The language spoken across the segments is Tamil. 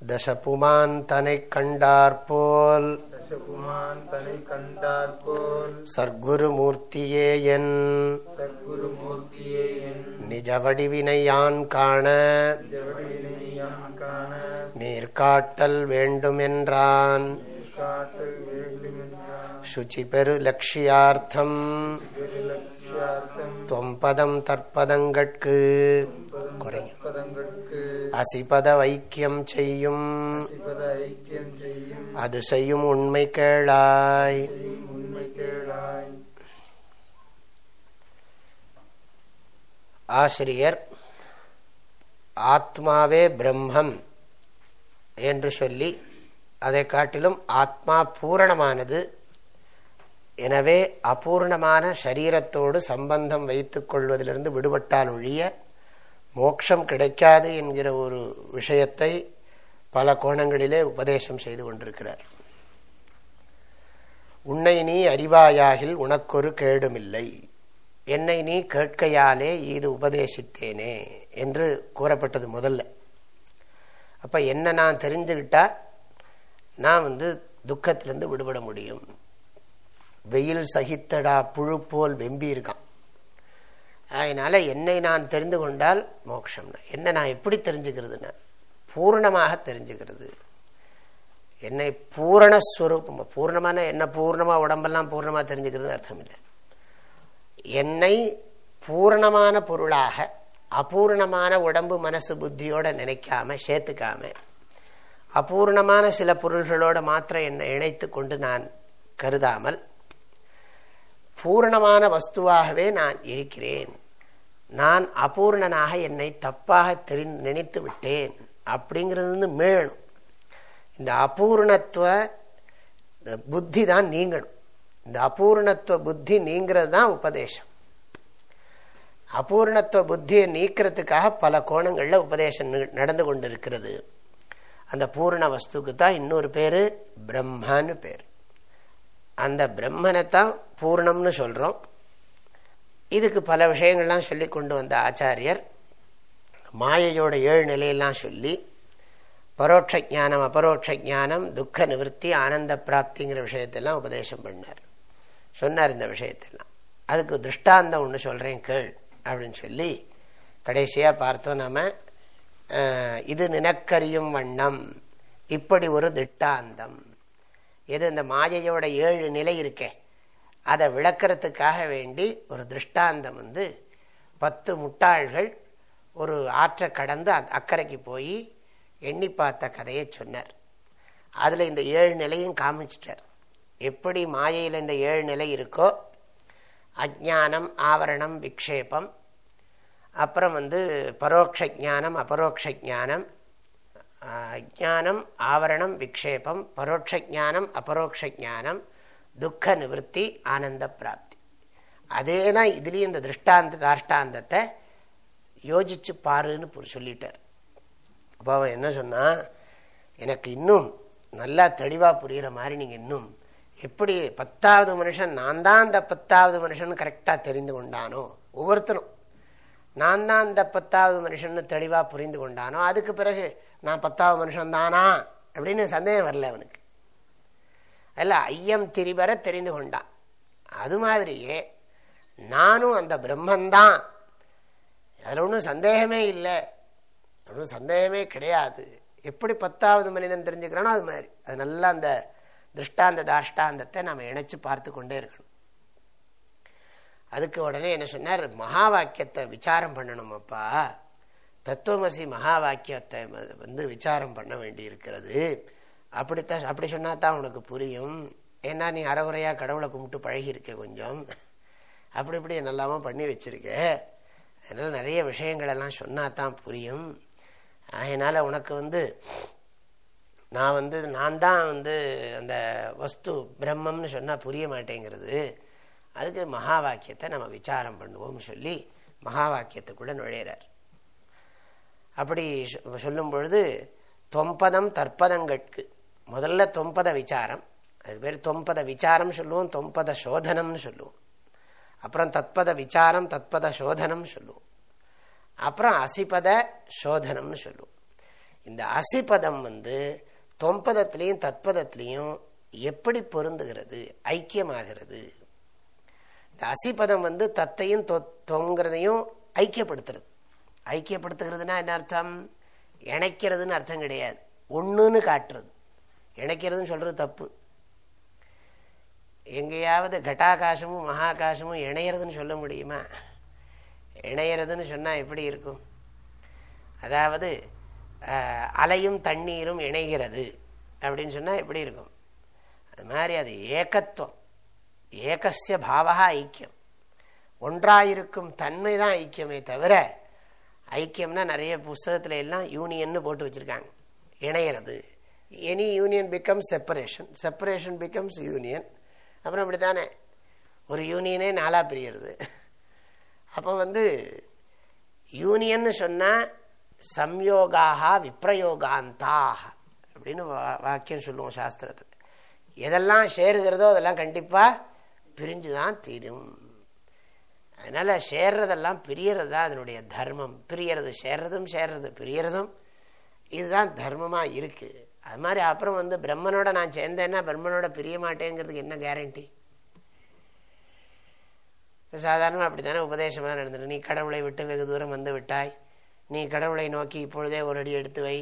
தசபுமான் தனை கண்டார்போல் தசகுமான் தனை கண்டார்போல் என் சர்க்குருமூர்த்தியே என் நிஜவடிவினை யான் காண ஜவடிவினை யான் காண நீர்காட்டல் வேண்டுமென்றான் சுச்சி பெரு லட்சியார்த்தம் லட்சியார்த்தம் தொம்பதம் தற்பதங்கட்கு. குறையும் அசிபத வைக்கியம் செய்யும். அது செய்யும் உண்மை கேளாய். ஆசிரியர் ஆத்மாவே பிரம்மம் என்று சொல்லி அதை காட்டிலும் ஆத்மா பூரணமானது எனவே அபூர்ணமான சரீரத்தோடு சம்பந்தம் வைத்துக் கொள்வதிலிருந்து விடுபட்டால் ஒழிய மோட்சம் கிடைக்காது என்கிற ஒரு விஷயத்தை பல கோணங்களிலே உபதேசம் செய்து கொண்டிருக்கிறார். உன்னை நீ அறிவாயாகில் உனக்கொரு கேடுமில்லை. என்னை நீ கேட்கையாலே இது உபதேசித்தேனே என்று கூறப்பட்டது முதல்ல. அப்ப என்ன நான் தெரிஞ்சுக்கிட்டா நான் வந்து துக்கத்திலிருந்து விடுபட முடியும். வெயில் சகித்தடா புழு போல் வெம்பி இருக்கான் அதனால் என்னை நான் தெரிந்து கொண்டால் மோட்சம்னா என்ன நான் எப்படி தெரிஞ்சுக்கிறதுன்னா? பூர்ணமாக தெரிஞ்சுக்கிறது. என்னை பூரணஸ்வரூபம் பூர்ணமான என்ன பூர்ணமா? உடம்பெல்லாம் பூர்ணமாக தெரிஞ்சுக்கிறதுன்னு அர்த்தம் இல்லை. என்னை பூரணமான பொருளாக அபூர்ணமான உடம்பு மனசு புத்தியோட நினைக்காம சேர்த்துக்காம அபூர்ணமான சில பொருள்களோடு மாத்திரம் என்னை இணைத்து கொண்டு நான் கருதாமல் பூரணமான வஸ்துவாகவே நான் இருக்கிறேன். நான் அபூர்ணனாக என்னை தப்பாக தெரி நினைத்து விட்டேன். அப்படிங்கிறது வந்து மீளணும். இந்த அபூர்ணத்துவ புத்தி தான் நீங்கணும். இந்த அபூர்ணத்துவ புத்தி நீங்கிறது தான் உபதேசம். அபூர்ணத்துவ புத்தியை நீக்கிறதுக்காக பல கோணங்களில் உபதேசம் நடந்து கொண்டிருக்கிறது. அந்த பூர்ண வஸ்துக்கு தான் இன்னொரு பேர் பிரம்மான்னு பேர். அந்த பிரம்மனைத்தான் பூர்ணம்னு சொல்கிறோம் இதுக்கு பல விஷயங்கள்லாம் சொல்லி கொண்டு வந்த ஆச்சாரியர் மாயையோட ஏழு நிலையெல்லாம் சொல்லி பரோட்ச ஜானம் அபரோட்ச ஜானம் துக்க நிவர்த்தி ஆனந்த பிராப்திங்கிற விஷயத்தெல்லாம் உபதேசம் பண்ணார். சொன்னார் இந்த விஷயத்தெல்லாம். அதுக்கு திருஷ்டாந்தம் ஒன்று சொல்கிறேன் கேள் அப்படின்னு சொல்லி கடைசியாக பார்த்தோம் நம்ம இது நினக்கரியும் வண்ணம் இப்படி ஒரு திட்டாந்தம். எது இந்த மாயையோட ஏழு நிலை இருக்கே அதை விளக்கிறதுக்காக வேண்டி ஒரு திருஷ்டாந்தம் வந்து பத்து முட்டாள்கள் ஒரு ஆற்றை கடந்து அக்கறைக்கு போய் எண்ணி பார்த்த கதையை சொன்னார். அதில் இந்த ஏழு நிலையும் காமிச்சிட்டார். எப்படி மாயையில் இந்த ஏழு நிலை இருக்கோ அஜானம் ஆவரணம் விக்ஷேபம் அப்புறம் வந்து பரோட்ச ஜானம் அபரோக்ஷானம் அஜானம் ஆவரணம் விக்ஷேபம் பரோட்சானம் அபரோக்ஷானம் அபரோக்ஷ துக்க நிவர்த்தி ஆனந்த பிராப்தி அதே தான் இதுலேயும் இந்த திருஷ்டாந்த தாஷ்டாந்தத்தை யோசிச்சு பாருன்னு சொல்லிட்டார் அப்போ அவன் என்ன சொன்னா எனக்கு இன்னும் நல்லா தெளிவாக புரிகிற மாதிரி நீங்கள் இன்னும் எப்படி பத்தாவது மனுஷன் நான் தான் அந்த பத்தாவது மனுஷன் கரெக்டாக தெரிந்து கொண்டானோ ஒவ்வொருத்தரும் நான் தான் அந்த பத்தாவது மனுஷன்னு தெளிவாக புரிந்து கொண்டானோ அதுக்கு பிறகு நான் பத்தாவது மனுஷன் தானா? அப்படின்னு சந்தேகம் வரல அவனுக்கு. அதில் ஐயம் திரிபர தெரிந்து கொண்டான். அது மாதிரியே நானும் அந்த பிரம்மந்தான். அதில் ஒன்றும் சந்தேகமே இல்லை. ஒன்றும் சந்தேகமே கிடையாது. எப்படி பத்தாவது மனிதன் தெரிஞ்சுக்கிறானோ அது மாதிரி. அது நல்லா அந்த திருஷ்டாந்த தாஷ்டாந்தத்தை நம்ம இணைச்சு பார்த்து கொண்டே இருக்கணும். அதுக்கு உடனே என்ன சொன்னார் மகா வாக்கியத்தை விசாரம் பண்ணணும் அப்பா தத்துவமசி மகா வாக்கியத்தை வந்து விசாரம் பண்ண வேண்டி இருக்கிறது அப்படித்தான் அப்படி சொன்னா தான் உனக்கு புரியும். ஏன்னா நீ அறகுறையாக கடவுளை கும்பிட்டு பழகியிருக்க கொஞ்சம். அப்படி இப்படி நல்லாம பண்ணி வச்சிருக்க. அதனால் நிறைய விஷயங்களெல்லாம் சொன்னா தான் புரியும். அதனால் உனக்கு வந்து நான் வந்து நான் தான் வந்து அந்த வஸ்து பிரம்மம்னு சொன்னால் புரிய மாட்டேங்கிறது. அதுக்கு மகா வாக்கியத்தை நம்ம விசாரம் பண்ணுவோம்னு சொல்லி மகா வாக்கியத்துக்குள்ளே நுழையிறார். அப்படி சொல்லும் பொழுது தொம்பதம் தற்பதங்கட்கு. முதல்ல தொம்பத விசாரம். அது பேர் தொம்பத விசாரம் சொல்லுவோம் தொம்பத சோதனம்னு சொல்லுவோம். அப்புறம் தத்பத விசாரம் தத்பத சோதனம் சொல்லுவோம். அப்புறம் அசிபத சோதனம்னு சொல்லுவோம். இந்த அசிபதம் வந்து தொம்பதத்திலையும் தத்பதத்திலையும் எப்படி பொருந்துகிறது ஐக்கியமாகிறது அசிபதம் வந்து தத்தையும் தொங்கிறதையும் ஐக்கியப்படுத்துறது. ஐக்கியப்படுத்துகிறதுனா என்ன அர்த்தம்? இணைக்கிறதுன்னு அர்த்தம் கிடையாது. ஒன்றுன்னு காட்டுறது. இணைக்கிறதுன்னு சொல்றது தப்பு. எங்கேயாவது கட்டாகாசமும் மகாகாசமும் இணையிறதுன்னு சொல்ல முடியுமா? இணையிறதுன்னு சொன்னால் எப்படி இருக்கும்? அதாவது அலையும் தண்ணீரும் இணைகிறது. அப்படின்னு சொன்னால் எப்படி இருக்கும்? அது மாதிரி அது ஏக்கத்துவம். ஏகசிய பாவகா ஐக்கியம். ஒன்றாயிருக்கும் தன்மை தான் ஐக்கியமே தவிர ஐக்கியம்னா நிறைய புஸ்தகத்தில் எல்லாம் யூனியன் போட்டு வச்சிருக்காங்க. இணையிறது. Any union becomes separation separation becomes union அப்புறம் அப்படி தானே ஒரு யூனியனே நாளாக பிரியறது. அப்போ வந்து யூனியன் சொன்னால் சம்யோகாக விப்ரயோகாந்தாக அப்படின்னு வாக்கியம் சொல்லுவோம் சாஸ்திரத்தில். எதெல்லாம் சேருகிறதோ அதெல்லாம் கண்டிப்பாக பிரிஞ்சு தான் தீரும். அதனால் சேர்றதெல்லாம் பிரியறது தான் அதனுடைய தர்மம். பிரியறது சேர்றதும் சேர்றது பிரியறதும் இதுதான் தர்மமாக இருக்குது அது மாதிரி அப்புறம் வந்து பிரம்மனோட நான் சேர்ந்தேன்னா பிரம்மனோட பிரிய மாட்டேங்கிறதுக்கு என்ன கேரண்டி சாதாரணமாக அப்படி தானே உபதேசமாக நடந்துட்டு நீ கடவுளை விட்டு வெகு தூரம் வந்து விட்டாய். நீ கடவுளை நோக்கி இப்பொழுதே ஒரு அடி எடுத்து வை.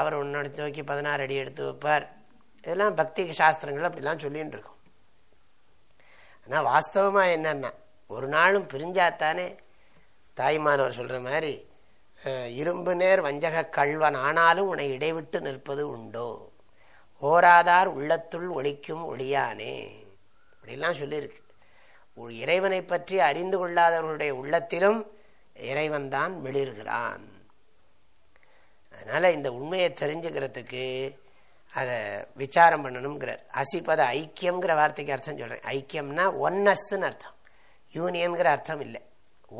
அவர் உன்னோட நோக்கி பதினாறு அடி எடுத்து வைப்பார். இதெல்லாம் பக்தி சாஸ்திரங்கள் அப்படிலாம் சொல்லின்னு இருக்கும். ஆனால் வாஸ்தவமாக என்னன்னா ஒரு நாளும் பிரிஞ்சாத்தானே? தாய்மானவர் சொல்கிற மாதிரி இரும்பு நேர் வஞ்சக கல்வன் ஆனாலும் உன்னை இடைவிட்டு நிற்பது உண்டோ? ஓராதார் உள்ளத்துள் ஒழிக்கும் ஒளியானே? அப்படிலாம் சொல்லியிருக்கு. இறைவனை பற்றி அறிந்து கொள்ளாதவர்களுடைய உள்ளத்திலும் இறைவன் தான் மிளிர்கிறான். அதனால் இந்த உண்மையை தெரிஞ்சுக்கிறதுக்கு அதை விசாரம் பண்ணணுங்கிறார் அசிப்பத ஐக்கியம்ங்கிற வார்த்தைக்கு அர்த்தம் சொல்றேன். ஐக்கியம்னா ஒன்னஸ்ன்னு அர்த்தம். யூனியன்கிற அர்த்தம் இல்லை.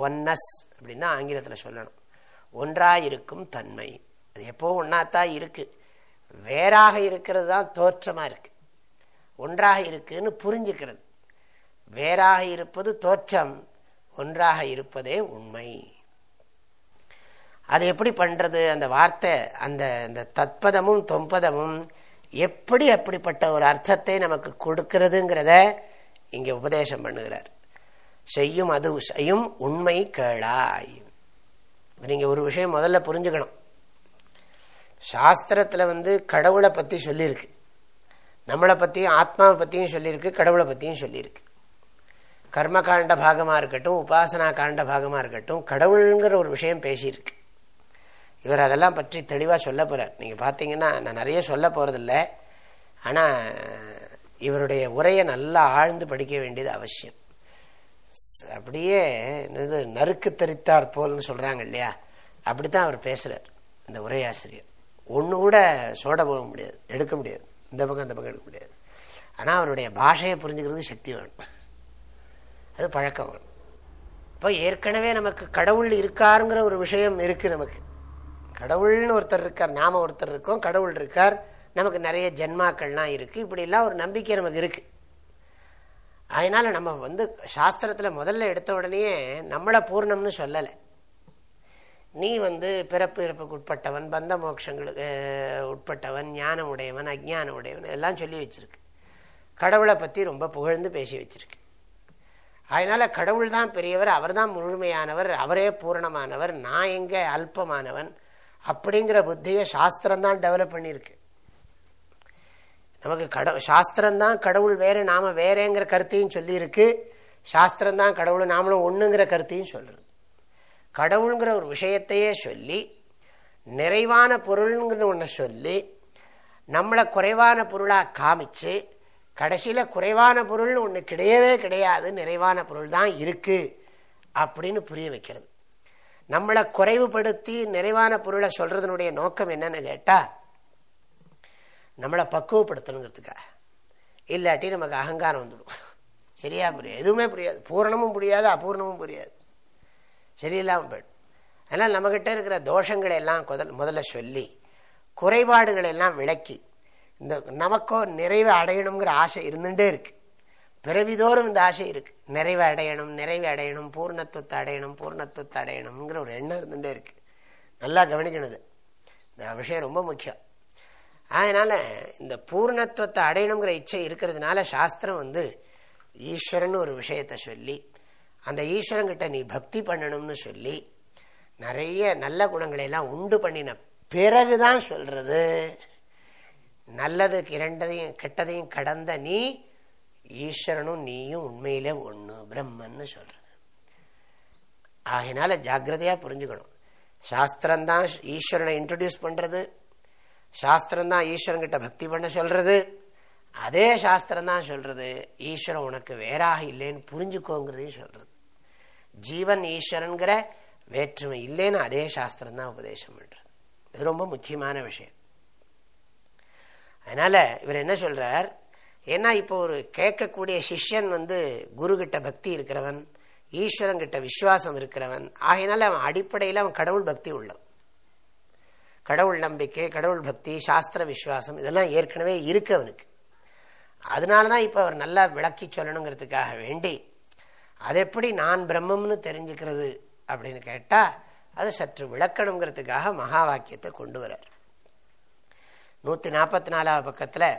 ஒன்னஸ் அப்படின்னு தான் ஆங்கிலத்தில் சொல்லணும். ஒன்றாயிருக்கும் தன்மை. அது எப்போ ஒன்றாத்தான் இருக்கு. வேறாக இருக்கிறது தான் தோற்றமா இருக்கு. ஒன்றாக இருக்குன்னு புரிஞ்சுக்கிறது. வேறாக இருப்பது தோற்றம். ஒன்றாக இருப்பதே உண்மை. அது எப்படி பண்றது? அந்த வார்த்தை அந்த அந்த தத்பதமும் தொம்பதமும் எப்படி அப்படிப்பட்ட ஒரு அர்த்தத்தை நமக்கு கொடுக்கிறதுங்கிறத இங்க உபதேசம் பண்ணுகிறார். செய்யும் அது செய்யும் உண்மை கேளாய். நீங்க ஒரு விஷயம் முதல்ல புரிஞ்சுக்கணும். சாஸ்திரத்துல வந்து கடவுளை பத்தி சொல்லியிருக்கு. நம்மளை பற்றியும் ஆத்மாவை பத்தியும் சொல்லியிருக்கு கடவுளை பத்தியும் சொல்லியிருக்கு. கர்ம காண்ட பாகமா இருக்கட்டும் உபாசனா காண்ட பாகமா இருக்கட்டும் கடவுளுங்கிற ஒரு விஷயம் பேசியிருக்கு. இவர் அதெல்லாம் பற்றி தெளிவாக சொல்ல போகிறார் நீங்கள் பார்த்தீங்கன்னா நான் நிறைய சொல்ல போகிறதில்ல ஆனால் இவருடைய உரையை நல்லா ஆழ்ந்து படிக்க வேண்டியது அவசியம். அப்படியே என்னது நறுக்கு தரித்தார் போல்னு சொல்கிறாங்க இல்லையா? அப்படித்தான் அவர் பேசுகிறார் இந்த உரையாசிரியர் ஒன்று கூட சோட போக முடியாது எடுக்க முடியாது. இந்த பக்கம் அந்த பக்கம் எடுக்க முடியாது. ஆனால் அவருடைய பாஷையை புரிஞ்சுக்கிறது சக்தி வேணும். அது பழக்கம். வேணும் இப்போ ஏற்கனவே நமக்கு கடவுள் இருக்காருங்கிற ஒரு விஷயம் இருக்குது நமக்கு. கடவுள்னு ஒருத்தர் இருக்கார் நாம ஒருத்தர் இருக்கோம் கடவுள் இருக்கார். நமக்கு நிறைய ஜென்மாக்கள்லாம் இருக்கு. இப்படி எல்லாம் ஒரு நம்பிக்கை நமக்கு இருக்கு. அதனால நம்ம வந்து சாஸ்திரத்துல முதல்ல எடுத்த உடனே நம்மளை பூர்ணம்னு சொல்லலை. நீ வந்து பிறப்பு இறப்புக்கு உட்பட்டவன் பந்த மோட்சங்களுக்கு உட்பட்டவன் ஞானம் உடையவன் அஜ்ஞான உடையவன் எல்லாம் சொல்லி வச்சிருக்கு. கடவுளை பத்தி ரொம்ப புகழ்ந்து பேசி வச்சிருக்கு. அதனால கடவுள் தான் பெரியவர் அவர் தான் முழுமையானவர் அவரே பூரணமானவர் நான் எங்க அல்பமானவன் அப்படிங்கிற புத்தியை சாஸ்திரம்தான் டெவலப் பண்ணியிருக்கு. நமக்கு கட சாஸ்திரம்தான் கடவுள் வேறு நாம வேறேங்கிற கருத்தையும் சொல்லியிருக்கு. சாஸ்திரம் தான் கடவுள் நாமளும் ஒன்றுங்கிற கருத்தையும் சொல்கிறது கடவுளுங்கிற ஒரு விஷயத்தையே சொல்லி நிறைவான பொருள்ங்கிற ஒன்று சொல்லி நம்மளை குறைவான பொருளாக காமிச்சு கடைசியில் குறைவான பொருள்னு ஒன்று கிடையவே கிடையாது நிறைவான பொருள் தான் இருக்குது அப்படின்னு புரிய வைக்கிறது. நம்மளை குறைவுபடுத்தி நிறைவான பொருளை சொல்றதனுடைய நோக்கம் என்னன்னு கேட்டா நம்மளை பக்குவப்படுத்தணுங்கிறதுக்காக. இல்லாட்டி நமக்கு அகங்காரம் வந்துடும். சரியா புரியாது? எதுவுமே புரியாது. பூரணமும் புரியாது அபூர்ணமும் புரியாது. சரியில்லாமல் போயிடும். அதனால் நம்மக்கிட்ட இருக்கிற தோஷங்களை எல்லாம் முதல்ல சொல்லி குறைபாடுகளை எல்லாம் விளக்கி இந்த நமக்கோ நிறைவு அடையணுங்கிற ஆசை இருந்துகிட்டே இருக்குது பிறவிதோறும் இந்த ஆசை இருக்கு. நிறைவு அடையணும் நிறைவு அடையணும் பூர்ணத்துவத்தை அடையணும் பூர்ணத்துவத்தை அடையணுங்கிற ஒரு எண்ணம் இருந்துட்டே இருக்கு. நல்லா கவனிக்கணுது. இந்த விஷயம் ரொம்ப முக்கியம். அதனால இந்த பூர்ணத்துவத்தை அடையணுங்கிற இச்சை இருக்கிறதுனால சாஸ்திரம் வந்து ஈஸ்வரன் ஒரு விஷயத்த சொல்லி அந்த ஈஸ்வரங்கிட்ட நீ பக்தி பண்ணணும்னு சொல்லி நிறைய நல்ல குணங்களை எல்லாம் உண்டு பண்ணின பிறகுதான் சொல்றது. நல்லது இரண்டதையும் கெட்டதையும் கடந்த நீ ஈஸ்வரனும் நீயும் உண்மையிலே ஒண்ணு பிரம்மன்னு சொல்றது. ஆகினால ஜாக்கிரதையா புரிஞ்சுக்கணும். சாஸ்திரம்தான் ஈஸ்வரனை இன்ட்ரடியூஸ் பண்றது. சாஸ்திரம்தான் ஈஸ்வரன்கிட்ட பக்தி பண்ண சொல்றது. அதே சாஸ்திரம் தான் சொல்றது ஈஸ்வரன் உனக்கு வேறாக இல்லைன்னு புரிஞ்சுக்கோங்கிறதையும் சொல்றது. ஜீவன் ஈஸ்வரன்கிற வேற்றுமை இல்லைன்னு அதே சாஸ்திரம் தான் உபதேசம் பண்றது. இது ரொம்ப முக்கியமான விஷயம். அதனால இவர் என்ன சொல்றார்? ஏன்னா இப்போ ஒரு கேட்கக்கூடிய சிஷ்யன் வந்து குரு கிட்ட பக்தி இருக்கிறவன் ஈஸ்வரங்கிட்ட விஸ்வாசம் விசுவாசம் இருக்கிறவன். ஆகையினால அவன் அடிப்படையில் அவன் கடவுள் பக்தி உள்ளவன். கடவுள் நம்பிக்கை கடவுள் பக்தி சாஸ்திர விசுவாசம் இதெல்லாம் ஏற்கனவே இருக்கு அவனுக்கு. அதனாலதான் இப்போ அவர் நல்லா விளக்கி சொல்லணுங்கிறதுக்காக வேண்டி அது எப்படி நான் பிரம்மம்னு தெரிஞ்சுக்கிறது அப்படின்னு கேட்டால் அது சற்று விளக்கணுங்கிறதுக்காக மகா வாக்கியத்தை கொண்டு வர்றார். நூத்தி நாற்பத்தி நாலாவது பக்கத்துல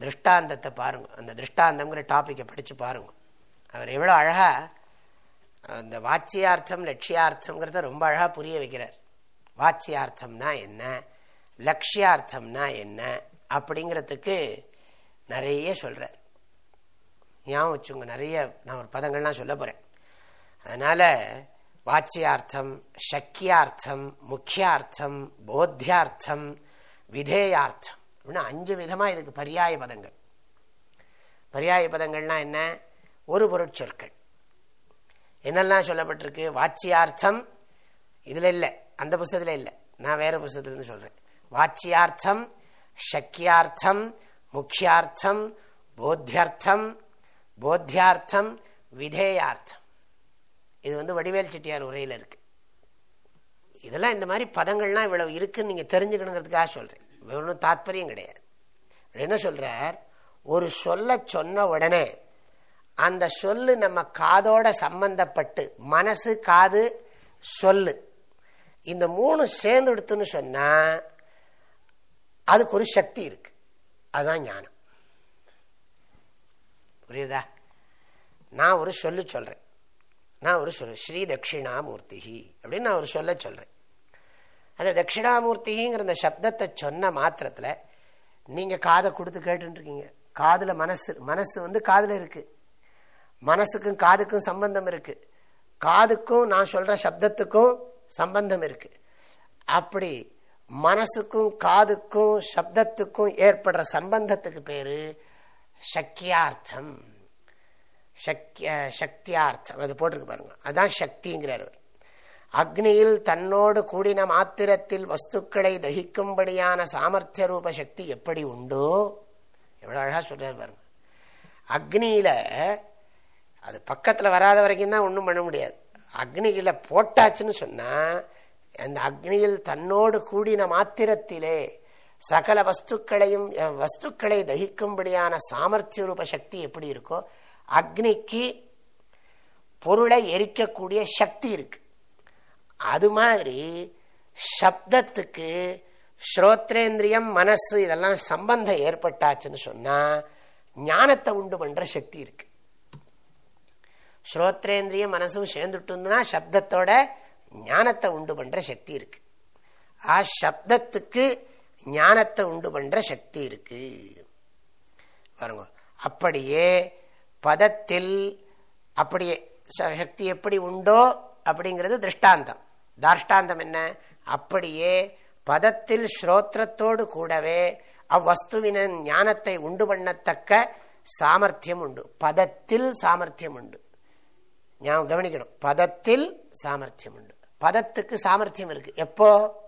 திருஷ்டாந்தத்தை பாருங்க. அந்த திருஷ்டாந்தம்ங்கிற டாப்பிக்கை படித்து பாருங்க. அவர் எவ்வளோ அழகாக அந்த வாட்சியார்த்தம் லட்சியார்த்தம்ங்கிறத ரொம்ப அழகாக புரிய வைக்கிறார். வாட்சியார்த்தம்னா என்ன? லட்சியார்த்தம்னா என்ன? அப்படிங்கிறதுக்கு நிறைய சொல்கிறார் ஞாபகம் வச்சுங்க நிறைய நான் ஒரு பதங்கள்லாம் சொல்ல போகிறேன் அதனால் வாட்சியார்த்தம் சக்கியார்த்தம் முக்கியார்த்தம் போத்தியார்த்தம் விதேயார்த்தம். அப்படின்னா அஞ்சு விதமா இதுக்கு பரியாய பதங்கள். பரியாய பதங்கள்னா என்ன? ஒரு பொருட்சொற்கள். என்னெல்லாம் சொல்லப்பட்டிருக்கு? வாட்சியார்த்தம் இதுல இல்லை. அந்த புஸ்தகத்துல இல்லை. நான் வேற புஸ்தத்துலேருந்து சொல்றேன். வாட்சியார்த்தம் சக்கியார்த்தம் முக்கியார்த்தம் போத்தியார்த்தம் போத்தியார்த்தம் விதேயார்த்தம். இது வந்து வடிவேல் செட்டியார் உரையில் இருக்கு. இதெல்லாம் இந்த மாதிரி பதங்கள்லாம் இவ்வளவு இருக்குன்னு நீங்க தெரிஞ்சுக்கணுங்கிறதுக்காக சொல்றேன். ஒன்றும் தாத்பரியம் கிடையாது. என்ன சொல்கிறார் ஒரு சொல்ல சொன்ன உடனே அந்த சொல்லு நம்ம காதோட சம்பந்தப்பட்டு மனசு காது சொல்லு இந்த மூணு சேர்ந்துடுத்துன்னு சொன்னா அதுக்கு ஒரு சக்தி இருக்கு. அதுதான் ஞானம். புரியுதா? நான் ஒரு சொல்லு சொல்றேன். நான் ஒரு சொல்லு ஸ்ரீ தட்சிணாமூர்த்தி அப்படின்னு நான் ஒரு சொல்ல சொல்றேன். அந்த தட்சிணாமூர்த்திங்கிற அந்த சப்தத்தை சொன்ன மாத்திரத்தில் நீங்கள் காதை கொடுத்து கேட்டுருக்கீங்க இருக்கீங்க மனசு மனசு வந்து காதில் இருக்குது மனசுக்கும் காதுக்கும் சம்பந்தம் இருக்குது காதுக்கும் நான் சொல்கிற சப்தத்துக்கும் சம்பந்தம் இருக்குது அப்படி மனசுக்கும் காதுக்கும் சப்தத்துக்கும் ஏற்படுற சம்பந்தத்துக்கு பேர் சக்கியார்த்தம் சக்தியார்த்தம். அது போட்டிருக்கு பாருங்க. அதான் சக்திங்கிறார் அக்னியில் தன்னோடு கூடின மாத்திரத்தில் வஸ்துக்களை தகிக்கும்படியான சாமர்த்திய ரூப சக்தி எப்படி உண்டோ? எவ்வளோ அழகாக சொல்கிறார் பாருங்க. அக்னியில் அது பக்கத்தில் வராத வரைக்கும் தான் ஒன்றும் பண்ண முடியாது. அக்னியில் போட்டாச்சுன்னு சொன்னா அந்த அக்னியில் தன்னோடு கூடின மாத்திரத்திலே சகல வஸ்துக்களையும் வஸ்துக்களை தகிக்கும்படியான சாமர்த்திய ரூப சக்தி எப்படி இருக்கோ அக்னிக்கு பொருளை எரிக்கக்கூடிய சக்தி இருக்கு. அது மாதிரி சப்தத்துக்கு ஸ்ரோத்ரேந்திரியம் மனசு இதெல்லாம் சம்பந்தம் ஏற்பட்டாச்சுன்னு சொன்னா ஞானத்தை உண்டு பண்ற சக்தி இருக்கு. ஸ்ரோத்ரேந்திரியம் மனசும் சேர்ந்துட்டுனா சப்தத்தோட ஞானத்தை உண்டு பண்ற சக்தி இருக்கு. ஆ சப்தத்துக்கு ஞானத்தை உண்டு பண்ற சக்தி இருக்கு. பாருங்க அப்படியே பதத்தில் அப்படியே சக்தி எப்படி உண்டோ அப்படிங்கிறது திருஷ்டாந்தம். தாஷ்டாந்தம் என்ன? அப்படியே பதத்தில் ஸ்ரோத்திரத்தோடு கூடவே அவ்வஸ்துவின ஞானத்தை உண்டு பண்ணத்தக்க சாமர்த்தியம் உண்டு. பதத்தில் சாமர்த்தியம் உண்டு. ஞாபகம் கவனிக்கணும். பதத்தில் சாமர்த்தியம் உண்டு. பதத்துக்கு சாமர்த்தியம் இருக்கு. எப்போ?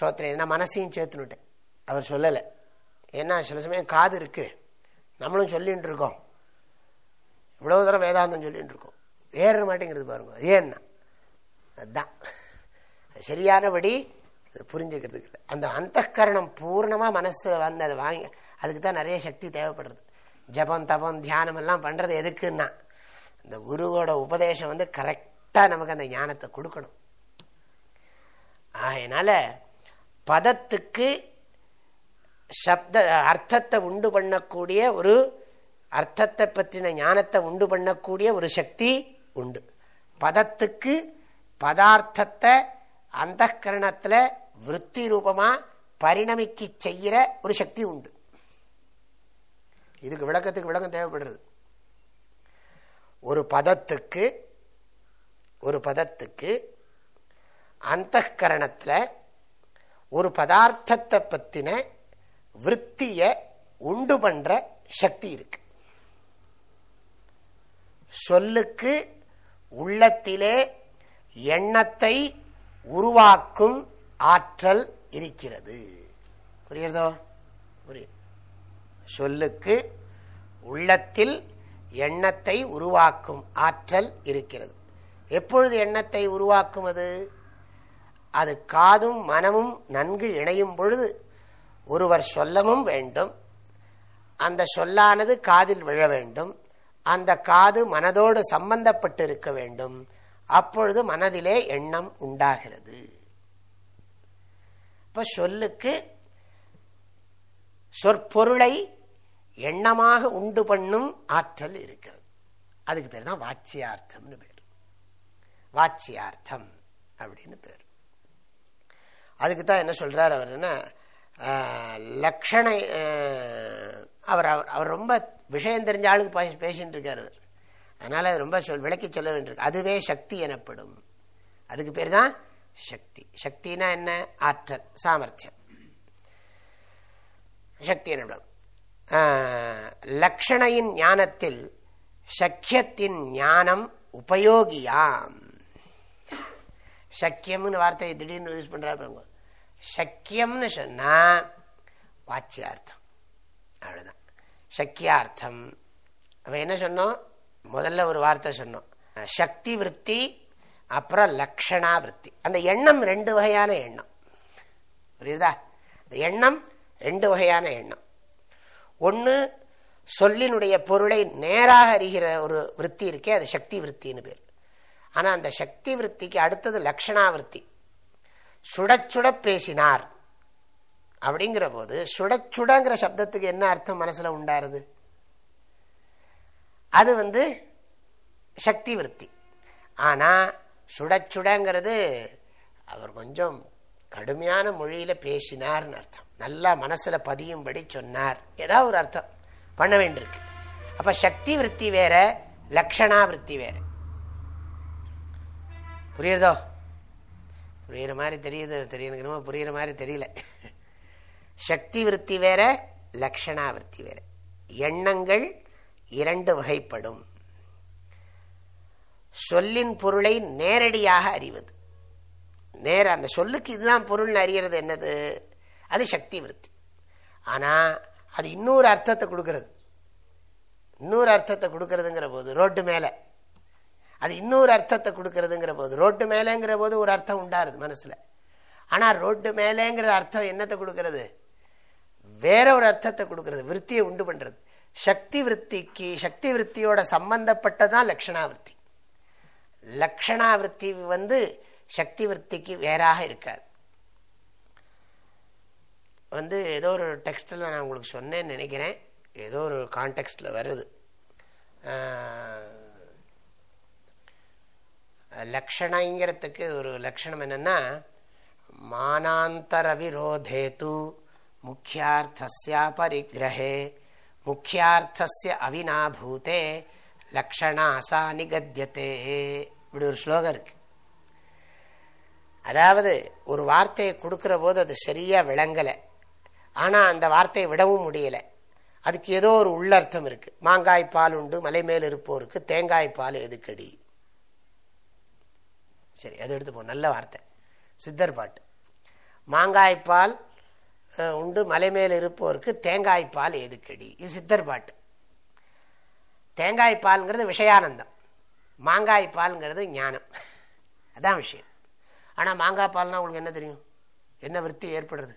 ஸ்ரோத்திரம் நான் மனசையும் சேர்த்துனுட்டேன் அவர் சொல்லலை. ஏன்னா சில சமயம் காது இருக்கு. நம்மளும் சொல்லிகிட்டு இருக்கோம். இவ்வளவு தூரம் வேதாந்தம் சொல்லிகிட்டு இருக்கோம். ஏற மாட்டேங்கிறது பாருங்க. ஏன்னா? அதுதான் சரியானபடி புரிஞ்சுக்கிறதுக்கு இல்லை. அந்த அந்த பூர்ணமாக மனசில் வந்து அதை வாங்கி அதுக்கு தான் நிறைய சக்தி தேவைப்படுறது. ஜபம் தபம் தியானம் எல்லாம் பண்ணுறது எதுக்குன்னா இந்த குருவோட உபதேசம் வந்து கரெக்டாக நமக்கு அந்த ஞானத்தை கொடுக்கணும். அதனால பதத்துக்கு சப்த அர்த்தத்தை உண்டு பண்ணக்கூடிய ஒரு அர்த்தத்தை பற்றின ஞானத்தை உண்டு பண்ணக்கூடிய ஒரு சக்தி உண்டு. பதத்துக்கு பதார்த்தத்தை அந்த கரணத்தில் விற்பி ரூபமா பரிணமிக்கு செய்கிற ஒரு சக்தி உண்டு. இதுக்கு விளக்கத்துக்கு விளக்கம் தேவைப்படுறது. ஒரு பதத்துக்கு ஒரு பதத்துக்கு அந்த கரணத்தில் ஒரு பதார்த்தத்தை பற்றின விற்த்திய உண்டு பண்ற சக்தி இருக்கு. சொல்லுக்கு உள்ளத்திலே எண்ணத்தை உருவாக்கும் ஆற்றல் இருக்கிறது. புரியுறதோ புரியுது. சொல்லுக்கு உள்ளத்தில் எண்ணத்தை உருவாக்கும் ஆற்றல் இருக்கிறது. எப்பொழுது எண்ணத்தை உருவாக்கும் அது? அது காதும் மனமும் நன்கு இணையும் பொழுது ஒருவர் சொல்லவும் வேண்டும். அந்த சொல்லானது காதில் விழ வேண்டும். அந்த காது மனதோடு சம்பந்தப்பட்டு இருக்க வேண்டும். அப்பொழுது மனதிலே எண்ணம் உண்டாகிறது. இப்ப சொல்லுக்கு சொற்பொருளை எண்ணமாக உண்டு பண்ணும் ஆற்றல் இருக்கிறது. அதுக்கு பேர் தான் வாட்சியார்த்தம்னு பேர். வாட்சியார்த்தம் அப்படின்னு பேர். அதுக்கு தான் என்ன சொல்றார் அவர் என்ன லக்ஷண அவர் அவர் ரொம்ப விஷயம் தெரிஞ்ச ஆளுக்கு பேசிட்டு இருக்கார் அவர். அதனால ரொம்ப சொல் விளக்கி சொல்ல வேண்டியிருக்கு. அதுவே சக்தி எனப்படும். அதுக்கு பேர் தான் சக்தி. சக்தினா என்ன? ஆற்றல் சாமர்த்தியம். சக்தி எனப்படும். லக்ஷணையின் ஞானத்தில் சக்கியத்தின் ஞானம் உபயோகியாம். சக்கியம்னு வார்த்தையை திடீர்னு யூஸ் பண்றாரு சக்கியம்னு சொன்னா வாட்சியார்த்தம் அவ்வளவுதான். சக்கியார்த்தம். அப்ப என்ன சொன்னோம்? முதல்ல ஒரு வார்த்தை சொன்னோம். சக்தி விற்பி அப்புறம் லக்ஷணா விற்பி. அந்த எண்ணம் ரெண்டு வகையான எண்ணம். புரியுதா? அந்த எண்ணம் ரெண்டு வகையான எண்ணம். ஒன்று சொல்லினுடைய பொருளை நேராக அறிகிற ஒரு விற்பி இருக்கே அது சக்தி விற்த்தின்னு பேர். ஆனால் அந்த சக்தி விற்த்திக்கு அடுத்தது லக்ஷணா விற்பி. சுடச்சுட பேசினார். அப்படிங்கிற போது சுடச்சுடங்கிற சப்தத்துக்கு என்ன அர்த்தம் மனசில் உண்டாருது? அது வந்து சக்தி விற்பி ஆனா சுடச்சுடங்கிறது அவர் கொஞ்சம் கடுமையான மொழியில பேசினார்னு அர்த்தம். நல்லா மனசுல பதியும்படி சொன்னார். ஏதாவது ஒரு அர்த்தம் பண்ண வேண்டியிருக்கு. அப்ப சக்தி விற்பி வேற லக்ஷணா விற்பி வேற. புரியுறதோ? புரியுற மாதிரி தெரியுது தெரியணுங்கிறமோ புரியுற மாதிரி தெரியல. சக்தி விற்பி வேற லக்ஷணா விற்பி வேற. எண்ணங்கள் இரண்டு வகைப்படும். சொல்லின் பொருளை நேரடியாக அறிவது. நேர அந்த சொல்லுக்கு இதுதான் பொருள்னு அறிகிறது என்னது? அது சக்தி விருத்தி. ஆனால் அது இன்னொரு அர்த்தத்தை கொடுக்கறது. இன்னொரு அர்த்தத்தை கொடுக்கறதுங்கிற போது ரோட்டு மேல. அது இன்னொரு அர்த்தத்தை கொடுக்கறதுங்கிற போது ரோட்டு மேலேங்கிற போது ஒரு அர்த்தம் உண்டாருது மனசுல. ஆனால் ரோட்டு மேலேங்கிற அர்த்தம் என்னத்தை கொடுக்கறது? வேற ஒரு அர்த்தத்தை கொடுக்கறது. விற்த்தியை உண்டு பண்ணுறது சக்தி விற்பிக்கு சக்தி விற்பியோட சம்பந்தப்பட்டதான் லக்ஷணாவிருத்தி. லக்ஷணாவிருத்தி வந்து சக்தி விற்பிக்கு வேறாக இருக்காது. வந்து ஏதோ ஒரு டெக்ஸ்டில் நான் உங்களுக்கு சொன்னேன்னு நினைக்கிறேன். ஏதோ ஒரு கான்டெக்ட்ல வருது. லக்ஷணங்கிறதுக்கு ஒரு லட்சணம் என்னன்னா மானாந்தர விரோதேத்து முக்கியார்த்தஸ்யா பரிகிரகே முக்கியார்த்தசிய அவினாபூதே லக்ஷணாசா நிகத்தியத்தே இப்படி ஒரு ஸ்லோகம் இருக்கு. அதாவது ஒரு வார்த்தையை கொடுக்குற போது அது சரியா விளங்கலை. ஆனா அந்த வார்த்தையை விடவும் முடியல. அதுக்கு ஏதோ ஒரு உள்ளர்த்தம் இருக்கு. மாங்காய் பால் உண்டு மலை மேல் இருப்போருக்கு தேங்காய் பால் எதுக்கடி? சரி அது எடுத்துப்போம். நல்ல வார்த்தை. சித்தர் பாட்டு. மாங்காய் பால் உண்டு. மலை மேல் இருப்போருக்கு தேங்காய் பால் எதுக்கடி இது சித்தர் பாட்டு. தேங்காய் பால்ங்கிறது விஷயானந்தம். மாங்காய் பால்ங்கிறது ஞானம். அதான் விஷயம். ஆனால் மாங்காய் பால்னா உங்களுக்கு என்ன தெரியும்? என்ன விற்பி ஏற்படுறது?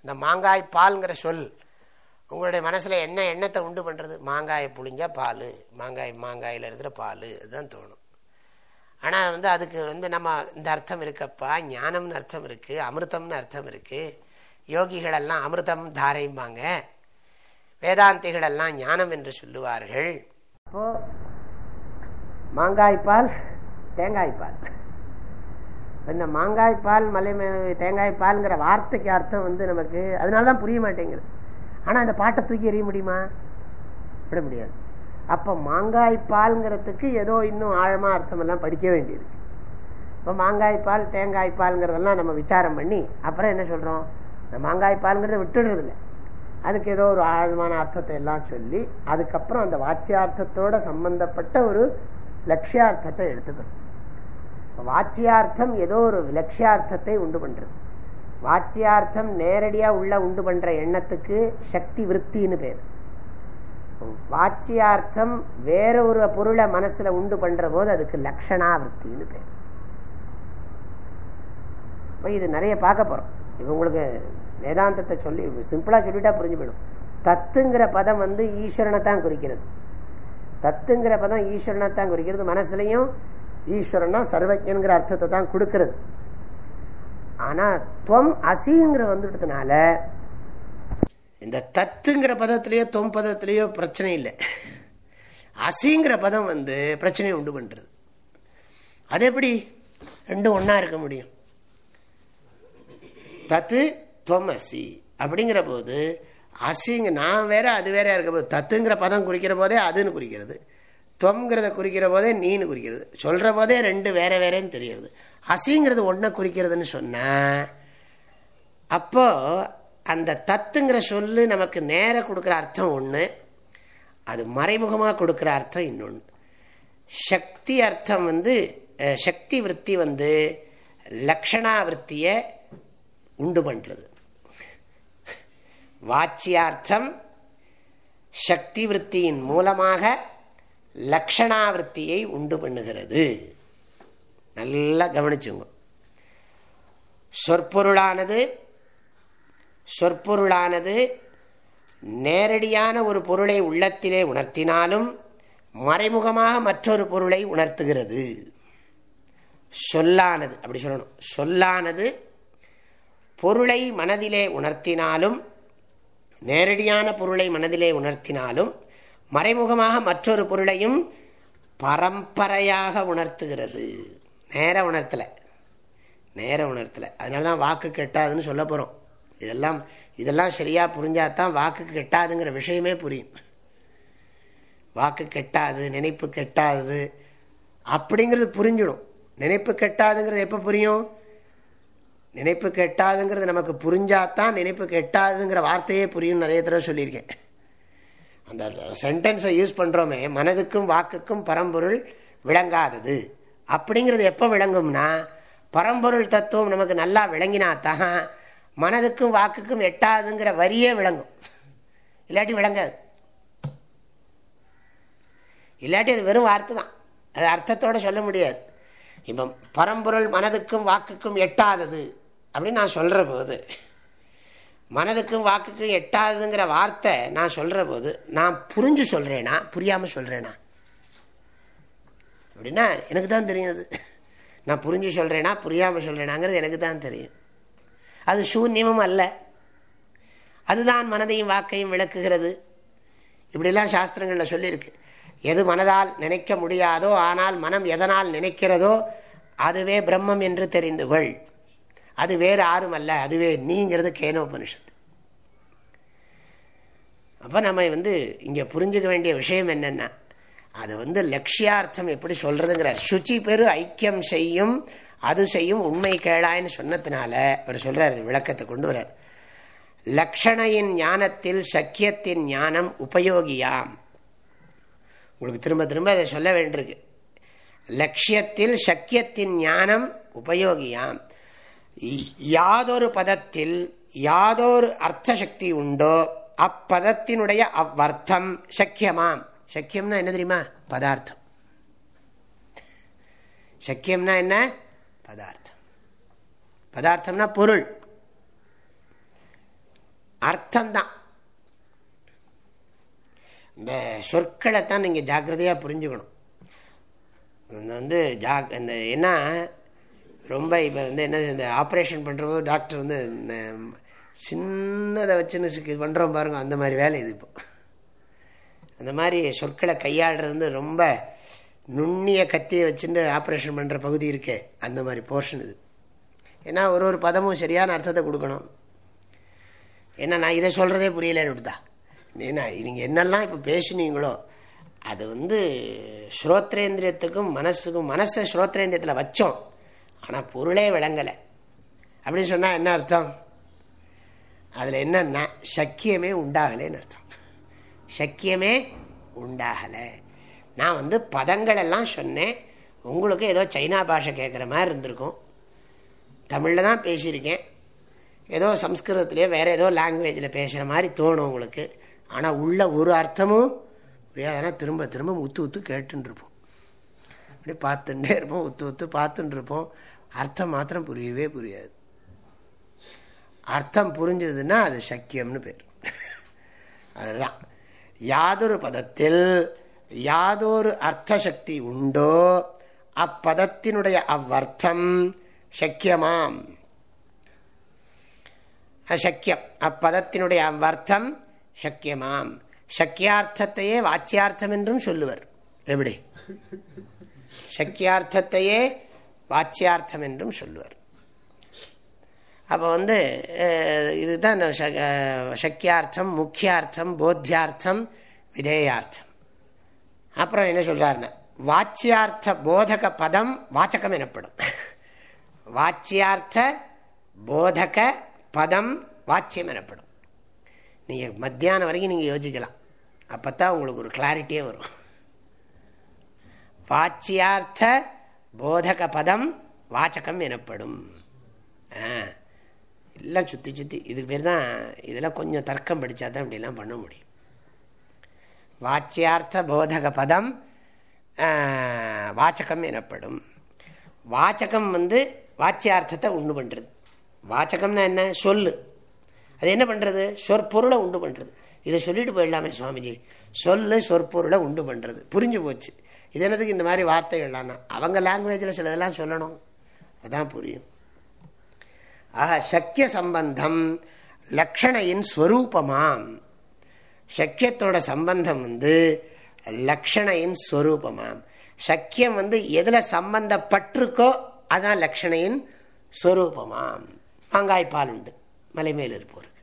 இந்த மாங்காய் பால்ங்கிற சொல் உங்களுடைய மனசில் என்ன எண்ணத்தை உண்டு பண்ணுறது மாங்காயை புளிஞ்சா பால். மாங்காய் மாங்காயில் இருக்கிற பால். இதுதான் தோணும். ஆனால் வந்து அதுக்கு வந்து நம்ம இந்த அர்த்தம் இருக்கப்பா ஞானம்னு அர்த்தம் இருக்குது அமிர்தம்னு அர்த்தம் இருக்குது யோகிகளெல்லாம் அமிர்தம் தாரைம்பாங்க. வேதாந்திகளெல்லாம் ஞானம் என்று சொல்லுவார்கள். அப்போ மாங்காய் பால் தேங்காய் பால். இந்த மாங்காய் பால் மலை மே- தேங்காய் பால்ங்கிற வார்த்தைக்கு அர்த்தம் வந்து நமக்கு அதனால தான் புரிய மாட்டேங்குது. ஆனால் அந்த பாட்டை தூக்கி எறிய முடியுமா? விட முடியாது. அப்போ மாங்காய் பால்ங்கிறதுக்கு ஏதோ இன்னும் ஆழமாக அர்த்தமெல்லாம் படிக்க வேண்டியது இப்போ மாங்காய் பால் தேங்காய் பால்ங்கிறதெல்லாம் நம்ம விசாரம் பண்ணி அப்புறம் என்ன சொல்கிறோம் இந்த மாங்காய் பாலுங்கிறத விட்டுடுறது இல்லை அதுக்கு ஏதோ ஒரு ஆழமான அர்த்தத்தை எல்லாம் சொல்லி அதுக்கப்புறம் அந்த வாட்சியார்த்தத்தோட சம்பந்தப்பட்ட ஒரு லட்சியார்த்தத்தை எடுத்துக்கணும். வாட்சியார்த்தம் ஏதோ ஒரு லட்சியார்த்தத்தை உண்டு பண்ணுறது வாட்சியார்த்தம் நேரடியாக உள்ள உண்டு பண்ணுற எண்ணத்துக்கு சக்தி விருத்தின்னு பேர். வாட்சியார்த்தம் வேற ஒரு பொருளை மனசில் உண்டு பண்ணுற போது அதுக்கு லக்ஷணா விருத்தின்னு பேர். இப்ப இது நிறைய பார்க்க போகிறோம் இப்போ உங்களுக்கு வேதாந்தத்தை சொல்லி சிம்பிளாக சொல்லிட்டா புரிஞ்சு போயிடும். தத்துங்கிற பதம் வந்து ஈஸ்வரனை தான் குறிக்கிறது. தத்துங்கிற பதம் ஈஸ்வரனை தான் குறிக்கிறது. மனசுலையும் ஈஸ்வரனா சர்வஜன்கிற அர்த்தத்தை தான் கொடுக்கறது. ஆனா துவம் அசிங்கிற வந்துட்டதுனால இந்த தத்துங்கிற பதத்திலேயோ தொம் பதத்திலேயோ பிரச்சனை இல்லை. அசிங்கிற பதம் வந்து பிரச்சனையை உண்டு பண்றது. அது எப்படி? ரெண்டும் ஒன்றா இருக்க முடியும். தத்து தொமசி. அப்படிங்கிற போது அசிங்க நான் வேற அது வேற இருக்க போது தத்துங்கிற பதம் குறிக்கிற போதே அதுன்னு குறிக்கிறது. தொம்ங்கிறத குறிக்கிற போதே நீன்னு குறிக்கிறது. சொல்கிற போதே ரெண்டு வேற வேறேன்னு தெரியுது அசிங்கிறது ஒன்றை குறிக்கிறதுன்னு சொன்னால் அப்போ அந்த தத்துங்கிற சொல்லு நமக்கு நேர கொடுக்குற அர்த்தம் ஒன்று அது மறைமுகமாக கொடுக்குற அர்த்தம் இன்னொன்று சக்தி அர்த்தம் வந்து சக்தி விற்பி வந்து லக்ஷணா விற்த்தியை உண்டு பண்ணுறது வாச்சியார்த்தம் சக்தி விற்த்தியின் மூலமாக லக்ஷணாவிருத்தியை உண்டு பண்ணுகிறது. நல்லா கவனிச்சுங்க. சொற்பொருளானது சொற்பொருளானது நேரடியான ஒரு பொருளை உள்ளத்திலே உணர்த்தினாலும் மறைமுகமாக மற்றொரு பொருளை உணர்த்துகிறது. சொல்லானது அப்படி சொல்லணும். சொல்லானது பொருளை மனதிலே உணர்த்தினாலும் நேரடியான பொருளை மனதிலே உணர்த்தினாலும் மறைமுகமாக மற்றொரு பொருளையும் பரம்பரையாக உணர்த்துகிறது. நேர உணர்த்தல. நேர உணர்த்தல. அதனால தான் வாக்கு கெட்டாதுன்னு சொல்ல போகிறோம் இதெல்லாம் இதெல்லாம் சரியாக புரிஞ்சாதான் வாக்கு கெட்டாதுங்கிற விஷயமே புரியும். வாக்கு கெட்டாது நினைப்பு கெட்டாது அப்படிங்கிறது புரிஞ்சிடும். நினைப்பு கெட்டாதுங்கிறது எப்போ புரியும்? நினைப்பு கெட்டாதுங்கிறது நமக்கு புரிஞ்சாதான் நினைப்பு கெட்டாதுங்கிற வார்த்தையே புரியும் நிறைய தடவை சொல்லியிருக்கேன். அந்த சென்டென்ஸை யூஸ் பண்ணுறோமே மனதுக்கும் வாக்குக்கும் பரம்பொருள் விளங்காதது. அப்படிங்கிறது எப்போ விளங்கும்னா பரம்பொருள் தத்துவம் நமக்கு நல்லா விளங்கினாத்தான் மனதுக்கும் வாக்குக்கும் எட்டாதுங்கிற வரியே விளங்கும். இல்லாட்டி விளங்காது. இல்லாட்டி அது வெறும் வார்த்தை தான். அது அர்த்தத்தோடு சொல்ல முடியாது. இப்போ பரம்பொருள் மனதுக்கும் வாக்குக்கும் எட்டாதது. அப்படின்னு நான் சொல்கிற போது மனதுக்கும் வாக்குக்கும் எட்டாததுங்கிற வார்த்தை நான் சொல்கிற போது நான் புரிஞ்சு சொல்கிறேனா புரியாமல் சொல்கிறேனா அப்படின்னா எனக்கு தான் தெரியும் அது. நான் புரிஞ்சு சொல்கிறேனா புரியாமல் சொல்கிறேனாங்கிறது எனக்கு தான் தெரியும். அது சூன்யமும் அல்ல. அதுதான் மனதையும் வாக்கையும் விளக்குகிறது. இப்படிலாம் சாஸ்திரங்களில் சொல்லியிருக்கு. எது மனதால் நினைக்க முடியாதோ ஆனால் மனம் எதனால் நினைக்கிறதோ அதுவே பிரம்மம் என்று தெரிந்து கொள். அது வேறு யாரும் அல்ல அதுவே நீங்கிறது கேனோபனிஷத்து. அப்போ நம்ம வந்து இங்கே புரிஞ்சுக்க வேண்டிய விஷயம் என்னென்னா அது வந்து லட்சியார்த்தம் எப்படி சொல்கிறதுங்கிறார் சுச்சி பெரு ஐக்கியம் செய்யும் அது செய்யும் உண்மை கேளாயின்னு சொன்னதுனால அவர் சொல்கிறார் விளக்கத்தை கொண்டு வர்றார். லக்ஷணையின் ஞானத்தில் சக்கியத்தின் ஞானம் உபயோகியாம். உங்களுக்கு திரும்ப திரும்ப அதை சொல்ல வேண்டியிருக்கு. லட்சியத்தில் சக்கியத்தின் ஞானம் உபயோகியாம். யாதொரு பதத்தில் யாதொரு அர்த்த சக்தி உண்டோ அப்பதத்தினுடைய அவ்வர்த்தம் சக்கியமாம். சக்கியம்னா என்ன தெரியுமா? பதார்த்தம். சக்கியம்னா என்ன? பதார்த்தம். பதார்த்தம்னா பொருள். அர்த்தம்தான். இந்த சொற்களை தான் நீங்கள் ஜாக்கிரதையாக புரிஞ்சுக்கணும். வந்து ஜா இந்த என்ன? ரொம்ப இப்போ வந்து என்ன இந்த ஆப்ரேஷன் பண்ணுறப்போ டாக்டர் வந்து சின்னதை வச்சுன்னு பண்ணுறோம் பாருங்க அந்த மாதிரி வேலை இது இப்போ. அந்த மாதிரி சொற்களை கையாளுறது வந்து ரொம்ப நுண்ணிய கத்தியை வச்சுட்டு ஆப்ரேஷன் பண்ணுற பகுதி இருக்கே அந்த மாதிரி போர்ஷன் இது. ஏன்னா ஒரு ஒரு பதமும் சரியான அர்த்தத்தை கொடுக்கணும். ஏன்னா நான் இதை சொல்கிறதே புரியலன்னு விடுதா ஏன்னா நீங்கள் என்னெல்லாம் இப்போ பேசுனீங்களோ அது வந்து ஸ்ரோத்ரேந்திரியத்துக்கும் மனசுக்கும் மனசை ஸ்ரோத்ரேந்திரியத்தில் வச்சோம். ஆனால் பொருளே விளங்கலை. அப்படின்னு சொன்னால் என்ன அர்த்தம்? அதில் என்னன்னா சக்கியமே உண்டாகலைன்னு அர்த்தம். சக்கியமே உண்டாகலை. நான் வந்து பதங்கள் எல்லாம் சொன்னேன். உங்களுக்கு ஏதோ சைனா பாஷை கேட்குற மாதிரி இருந்திருக்கும். தமிழில் தான் பேசியிருக்கேன். ஏதோ சம்ஸ்கிருதத்துலேயோ வேறு ஏதோ லாங்குவேஜில் பேசுகிற மாதிரி தோணும் உங்களுக்கு. ஆனால் உள்ள ஒரு அர்த்தமும் புரியாதுன்னா திரும்ப திரும்ப உத்து உத்து கேட்டுருப்போம் அப்படி பார்த்துட்டே இருப்போம் உத்து உத்து பார்த்துட்டு இருப்போம். அர்த்தம் மாத்திரம் புரியவே புரியாது. அர்த்தம் புரிஞ்சதுன்னா அது சக்கியம்னு பேர். அதுதான். யாதொரு பதத்தில் யாதொரு அர்த்த சக்தி உண்டோ அப்பதத்தினுடைய அவ்வர்த்தம் சக்கியமாம். சக்கியம். அப்பதத்தினுடைய அவ்வர்த்தம் சக்கியமாம். சக்கியார்த்தத்தையே வாச்சியார்த்தம் என்றும் சொல்லுவர். எப்படி? சக்கியார்த்தத்தையே வாச்சியார்த்தம் என்றும் சொல்லுவார். அப்போ வந்து இதுதான் சக்கியார்த்தம் முக்கியார்த்தம் போத்தியார்த்தம் விதேயார்த்தம். அப்புறம் என்ன சொல்கிறாருன்னா வாச்சியார்த்த போதக பதம் வாச்சகம் எனப்படும். வாச்சியார்த்த போதக பதம் வாச்சியம் எனப்படும். நீங்கள் மத்தியானம் வரைக்கும் நீங்கள் யோசிக்கலாம். அப்போ தான் உங்களுக்கு ஒரு கிளாரிட்டியே வரும். வாச்சியார்த்த போதக பதம் வாச்சகம் எனப்படும். எல்லாம் சுற்றி சுற்றி இதுக்கு பேர் தான் இதெல்லாம் கொஞ்சம் தர்க்கம் படித்தா தான் இப்படிலாம் பண்ண முடியும். வாச்சியார்த்த போதக பதம் வாச்சகம் எனப்படும். வாச்சகம் வந்து வாச்சியார்த்தத்தை உண்டு பண்ணுறது வாச்சகம்னா என்ன? சொல்லு. அது என்ன பண்ணுறது சொற்பொருளை உண்டு பண்ணுறது இதை சொல்லிட்டு போயிடலாமே சுவாமிஜி. சொல்லு சொற்பொருளை உண்டு பண்ணுறது புரிஞ்சு போச்சு. இது என்னதுக்கு இந்த மாதிரி வார்த்தைகள்லாம் அவங்க லாங்குவேஜில் சிலதெல்லாம் சொல்லணும். அதான் புரியும். ஆக சக்கிய சம்பந்தம் லக்ஷணையின் ஸ்வரூபமாம். சக்கியத்தோட சம்பந்தம் வந்து லக்ஷணையின் ஸ்வரூபமாம். சக்கியம் வந்து எதில் சம்பந்தப்பட்டிருக்கோ அதான் லக்ஷணையின் ஸ்வரூபமாம். மாங்காய் பால் உண்டு. மலை மேல் இருப்போருக்கு.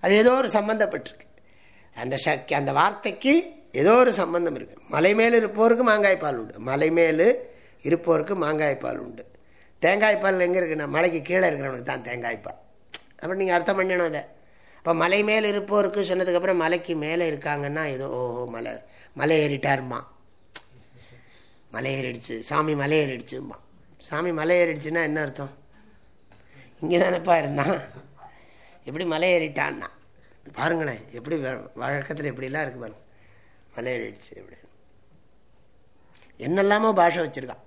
அது ஏதோ ஒரு சம்பந்தப்பட்டிருக்கு. அந்த சக்தி அந்த வார்த்தைக்கு ஏதோ ஒரு சம்பந்தம் இருக்குது மலை மேல் இருப்போருக்கு மாங்காய் பால் உண்டு. மலை மேல் இருப்போருக்கு மாங்காய் பால் உண்டு. தேங்காய் பால் எங்கே இருக்குன்னா மலைக்கு கீழே இருக்கிறவனுக்கு தான் தேங்காய் பால். அப்படி நீங்கள் அர்த்தம் பண்ணணும் அதை. இப்போ மலை மேல் இருப்போருக்கு சொன்னதுக்கப்புறம் மலைக்கு மேலே இருக்காங்கன்னா ஏதோ ஓஹோ மலை மலை ஏறிட்டாருமா மலை ஏறிடுச்சு. சாமி மலை ஏறிடுச்சுமா சாமி மலை ஏறிடுச்சுன்னா என்ன அர்த்தம்? இங்கே தானேப்பா இருந்தான். எப்படி மலை ஏறிட்டான்னா? பாருங்களேன் எப்படி வழக்கத்தில் எப்படிலாம் இருக்கு பாருங்க. மலை ஏறிடுச்சு என்னெல்லாமோ பாஷை வச்சுருக்கான்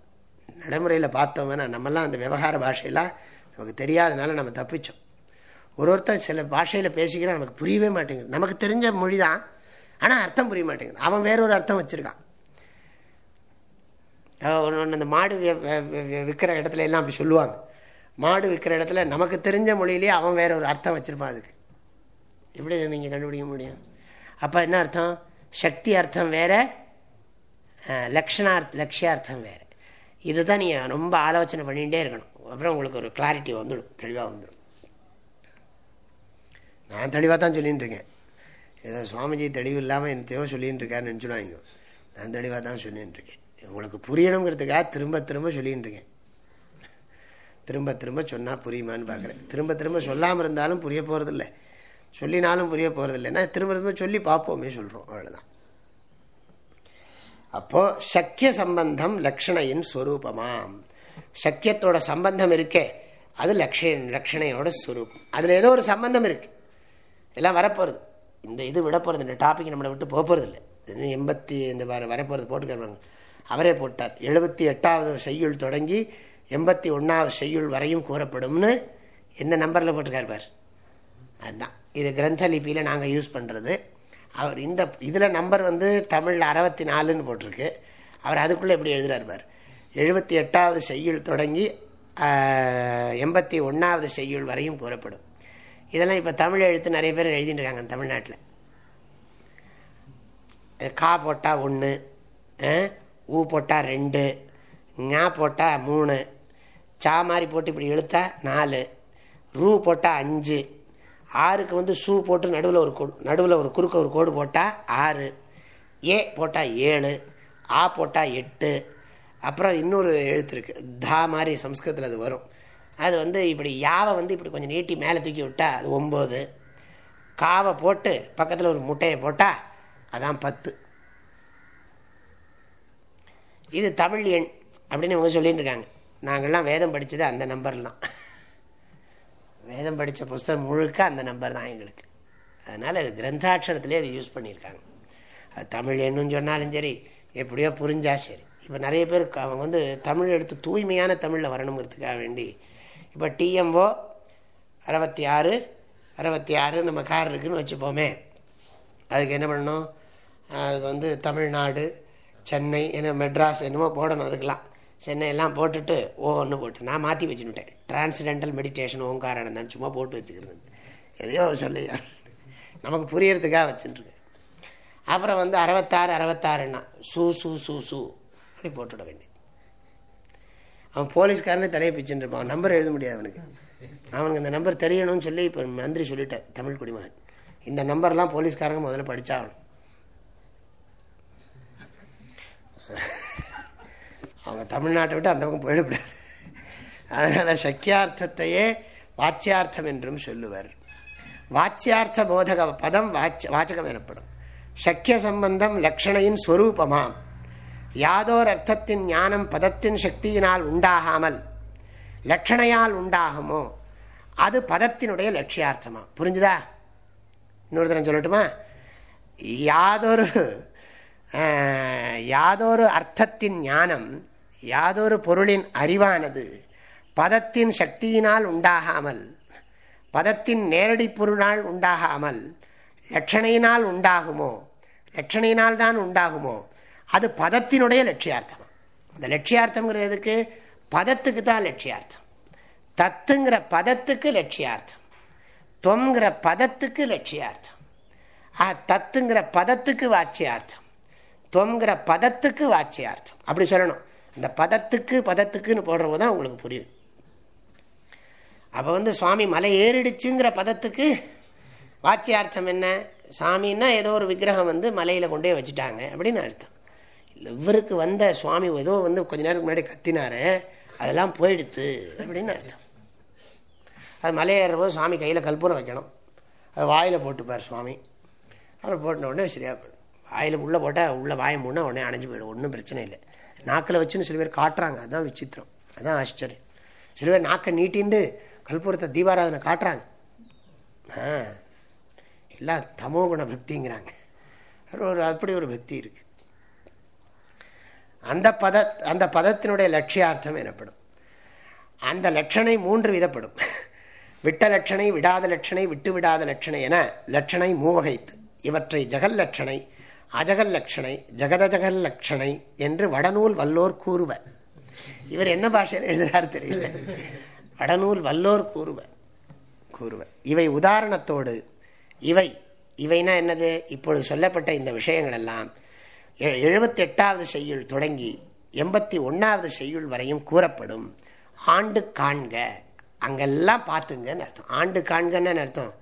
நடைமுறையில் பார்த்தோம்னா நம்மெல்லாம் அந்த விவகார பாஷையெல்லாம் நமக்கு தெரியாதனால நம்ம தப்பிச்சோம். ஒரு ஒருத்தர் சில பாஷையில் பேசிக்கிறா நமக்கு புரியவே மாட்டேங்குது. நமக்கு தெரிஞ்ச மொழி தான் ஆனால் அர்த்தம் புரிய மாட்டேங்குது. அவன் வேறொரு அர்த்தம் வச்சுருக்கான். ஒன்று ஒன்று அந்த மாடு விற்கிற இடத்துல எல்லாம் அப்படி சொல்லுவாங்க. மாடு விற்கிற இடத்துல நமக்கு தெரிஞ்ச மொழியிலேயே அவன் வேற ஒரு அர்த்தம் வச்சுருப்பான் அதுக்கு. எப்படி நீங்கள் கண்டுபிடிக்க முடியும்? அப்போ என்ன அர்த்தம்? சக்தி அர்த்தம் வேற லக்ஷணார்த்த லட்சியார்த்தம் வேறு. இதுதான் நீங்கள் ரொம்ப ஆலோசனை பண்ணிகிட்டே இருக்கணும். அப்புறம் உங்களுக்கு ஒரு கிளாரிட்டி வந்துடும் தெளிவாக வந்துடும். நான் தெளிவாக தான் சொல்லின்னு இருக்கேன். ஏதோ சுவாமிஜி தெளிவு இல்லாமல் என்னத்தையோ சொல்லின்னு இருக்காருன்னு நினச்சிடுவாங்க நான் தெளிவாக தான் சொல்லின்னு இருக்கேன். உங்களுக்கு புரியணுங்கிறதுக்காக திரும்ப திரும்ப சொல்லின்னு இருக்கேன். திரும்ப திரும்ப சொன்னால் புரியுமான்னு பார்க்குறேன். திரும்ப திரும்ப சொல்லாமல் இருந்தாலும் புரிய போகிறதில்ல சொல்லினாலும் புரிய போகிறதில்லைன்னா திரும்ப திரும்ப சொல்லி பார்ப்போமே சொல்கிறோம் அவ்வளோதான் அப்போது சக்கிய சம்பந்தம் லக்ஷணையின் ஸ்வரூபமாம் சக்கியத்தோட சம்பந்தம் இருக்கே. அது லக்ஷ லக்ஷணையோட ஸ்வரூபம் அதில் ஏதோ ஒரு சம்பந்தம் இருக்குது எல்லாம் வரப்போகிறது இந்த இது விட போகிறது இந்த டாபிக் நம்மளை விட்டு போக போகிறது இல்லை எண்பத்தி இந்த வர வரப்போகிறது போட்டுக்கிறாங்க அவரே போட்டார். எழுபத்தி எட்டாவது செய்யுள் தொடங்கி எண்பத்தி ஒன்றாவது செய்யுள் வரையும் கூறப்படும்னு எந்த நம்பரில் போட்டிருக்கார் பார்? அதுதான் இது கிரந்த லிபியில் நாங்கள் யூஸ் பண்ணுறது அவர் இந்த இதில் நம்பர் வந்து தமிழில் அறுபத்தி நாலுன்னு போட்டிருக்கு. அவர் அதுக்குள்ளே எப்படி எழுதுறார் பார். எழுபத்தி எட்டாவது செய்யுள் தொடங்கி எண்பத்தி ஒன்றாவது செய்யுள் வரையும் கூறப்படும். இதெல்லாம் இப்போ தமிழ் எழுத்து நிறைய பேர் எழுதிட்டு இருக்காங்க தமிழ்நாட்டில். கா போட்டால் ஒன்று ஊ போட்டால் ரெண்டு ஞா போட்டால் மூணு சா மாதிரி போட்டு இப்படி எழுத்தா நாலு ரூ போட்டால் அஞ்சு ஆறுக்கு வந்து ஷூ போட்டு நடுவில் ஒரு கோடு நடுவில் ஒரு குறுக்க ஒரு கோடு போட்டால் ஆறு. ஏ போட்டால் ஏழு ஆ போட்டால் எட்டு. அப்புறம் இன்னொரு எழுத்து இருக்குது தா மாதிரி சம்ஸ்கிருதத்தில் அது வரும். அது வந்து இப்படி யாவை வந்து இப்படி கொஞ்சம் நீட்டி மேலே தூக்கி விட்டால் அது ஒம்பது. காவை போட்டு பக்கத்தில் ஒரு முட்டையை போட்டால் அதான் பத்து. இது தமிழ் எண் அப்படின்னு இவங்க சொல்லிட்டு இருக்காங்க. நாங்கள்லாம் வேதம் படித்தது அந்த நம்பர்லாம் வேதம் படித்த புஸ்தகம் முழுக்க அந்த நம்பர் தான் எங்களுக்கு. அதனால் அது கிரந்தாட்சரத்திலே அது யூஸ் பண்ணியிருக்காங்க. அது தமிழ் என்னன்னு சொன்னாலும் சரி எப்படியோ புரிஞ்சா சரி. இப்போ நிறைய பேர் அவங்க வந்து தமிழ் எடுத்து தூய்மையான தமிழில் வரணுங்கிறதுக்காக வேண்டி இப்போ டிஎம்ஓ அறுபத்தி ஆறு அறுபத்தி ஆறு நம்ம கார் இருக்குதுன்னு வச்சுப்போமே. அதுக்கு என்ன பண்ணணும்? அது வந்து தமிழ்நாடு சென்னை என்ன மெட்ராஸ் என்னமோ போடணும் அதுக்கெலாம் சென்னையெல்லாம் போட்டுட்டு ஓ ஒன்று போட்டு நான் மாற்றி வச்சுன்னுட்டேன் டிரான்சிடென்டல் மெடிடேஷன் ஓங்காரானந்தான் சும்மா போட்டு வச்சுக்கிறது. எதையோ சொல்லியா நமக்கு புரியறதுக்காக வச்சுட்டுருக்கேன் அப்புறம் வந்து அறுபத்தாறு அறுபத்தாறுன்னா சூ சூ சூ சூ அப்படி போட்டுவிட வேண்டியது. அவன் போலீஸ்காரனே தலையை பிச்சுட்டு இருப்பான். நம்பர் எழுத முடியாது அவனுக்கு. அவனுக்கு இந்த நம்பர் தெரியணும்னு சொல்லி இப்போ மந்திரி சொல்லிட்டார் தமிழ் குடிமகன். இந்த நம்பர்லாம் போலீஸ்காரங்க முதல்ல படித்தாகணும் அவங்க தமிழ்நாட்டை விட்டு அந்த பக்கம் போயிடக்கூடாது. அதனால் சக்கியார்த்தத்தையே வாச்சியார்த்தம் என்றும் சொல்லுவர். வாச்சியார்த்த போதக பதம் வாச்ச வாச்சகம் எனப்படும். சக்கிய சம்பந்தம் லக்ஷணையின் ஸ்வரூபமாம் யாதோர் அர்த்தத்தின் ஞானம் பதத்தின் சக்தியினால் உண்டாகாமல் லட்சணையால் உண்டாகுமோ அது பதத்தினுடைய லட்சியார்த்தமா? புரிஞ்சுதா? இன்னொரு தரம் சொல்லட்டுமா? யாதொரு யாதொரு அர்த்தத்தின் ஞானம் யாதொரு பொருளின் அறிவானது பதத்தின் சக்தியினால் உண்டாகாமல் பதத்தின் நேரடி பொருளால் உண்டாகாமல் லட்சணையினால் உண்டாகுமோ? லட்சணையினால் தான் உண்டாகுமோ? அது பதத்தினுடைய லட்சியார்த்தம். அந்த லட்சியார்த்தங்கிறதுக்கு பதத்துக்கு தான் லட்சியார்த்தம். தத்துங்கிற பதத்துக்கு லட்சியார்த்தம். தொங்கிற பதத்துக்கு லட்சியார்த்தம். ஆ தத்துங்கிற பதத்துக்கு வாட்சியார்த்தம். தொங்கிற பதத்துக்கு வாட்சியார்த்தம். அப்படி சொல்லணும். அந்த பதத்துக்கு பதத்துக்குன்னு போடுறப்போ தான் உங்களுக்கு புரியும். அப்போ வந்து சுவாமி மலை ஏறிடுச்சுங்கிற பதத்துக்கு வாட்சியார்த்தம் என்ன? சாமின்னா ஏதோ ஒரு விக்கிரகம் வந்து மலையில் கொண்டே வச்சுட்டாங்க அப்படின்னு அர்த்தம். இவருக்கு வந்த சுவாமி ஏதோ வந்து கொஞ்ச நேரத்துக்கு முன்னாடி கத்தினாரு. அதெல்லாம் போயிடுத்து அப்படின்னு அர்த்தம். அது மலையேறும்போது சுவாமி கையில் கற்பூரம் வைக்கணும். அது வாயில் போட்டுப்பார் சுவாமி. அப்புறம் போட்டின உடனே சரியாக போயிடும். வாயில் உள்ளே போட்டால் உள்ளே வாயம் போனால் உடனே அணைஞ்சு போயிடும். ஒன்றும் பிரச்சனை இல்லை. நாக்கில் வச்சுன்னு சில பேர் காட்டுறாங்க. அதுதான் விசித்திரம். அதுதான் ஆச்சரியம். சில பேர் நாக்கை நீட்டின்ட்டு கல்புரத்தை தீபாராதனை காட்டுறாங்க. எல்லாம் தமோ குண பக்திங்கிறாங்க. ஒரு அப்படி ஒரு பக்தி இருக்கு. அந்த பத அந்த பதத்தினுடைய லட்சியார்த்தம் எனப்படும். அந்த லட்சணை மூன்று விதப்படும். விட்ட லட்சணை விடாத லட்சணை விட்டு விடாத லட்சணை என லட்சணை மூவகைத்து. இவற்றை ஜெகல் லட்சணை அஜகல் லட்சணை ஜெகதஜகல் லட்சணை என்று வடநூல் வல்லோர் கூறுவர். இவர் என்ன பாஷையில் எழுதுறாரு தெரியல. வடநூல் வல்லோர் கூறுவர். கூறுவர். இவை உதாரணத்தோடு இவை இவைனா என்னது? இப்பொழுது சொல்லப்பட்ட இந்த விஷயங்கள் எல்லாம் எழுபத்தி எட்டாவது செய்யுள் தொடங்கி எண்பத்தி ஒன்றாவது செய்யுள் வரையும் கூறப்படும். ஆண்டு காண்க. அங்கெல்லாம் பார்த்துங்கன்னு அர்த்தம். ஆண்டு காண்கன்னு அர்த்தம்?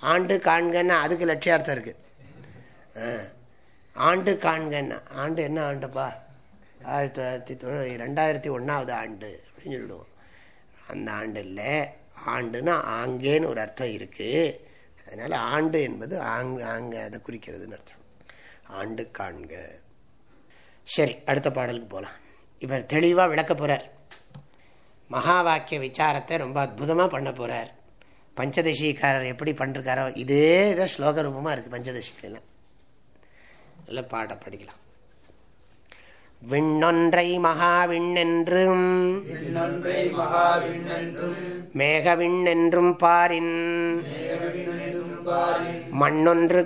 ஆண்டு காண்கன்னு அதுக்கு லட்சியார்த்தம் இருக்கு. ஆண்டு காண்கன்னு. ஆண்டு என்ன ஆண்டுப்பா? ஆயிரத்தி தொள்ளாயிரத்தி தொண்ணூறு ரெண்டாயிரத்தி ஒன்றாவது ஆண்டு அப்படின்னு சொல்லிடுவோம். அந்த ஆண்டு இல்லை ஆண்டுன்னா ஆங்கேன்னு ஒரு அர்த்தம் இருக்குது அதனால் ஆண்டு என்பது ஆங் ஆங்க அதை குறிக்கிறதுன்னு அர்த்தம். ஆண்டு காண்க. சரி அடுத்த பாடலுக்கு போகலாம் இவர் தெளிவாக விளக்க போகிறார் மகா வாக்கிய விசாரத்தை ரொம்ப அற்புதமாக பண்ண போகிறார் பஞ்சதசிக்காரர் எப்படி பண்ணிருக்காரோ இதே இதை ஸ்லோக ரூபமாக இருக்குது பஞ்சதசிக்கலாம் நல்ல பாட்டை படிக்கலாம். விண்ணொன்றை மகாவிண்ணென்றும். விண்ணொன்றை மகாவிண்ணென்றும். பாரின். மண்ணொன்று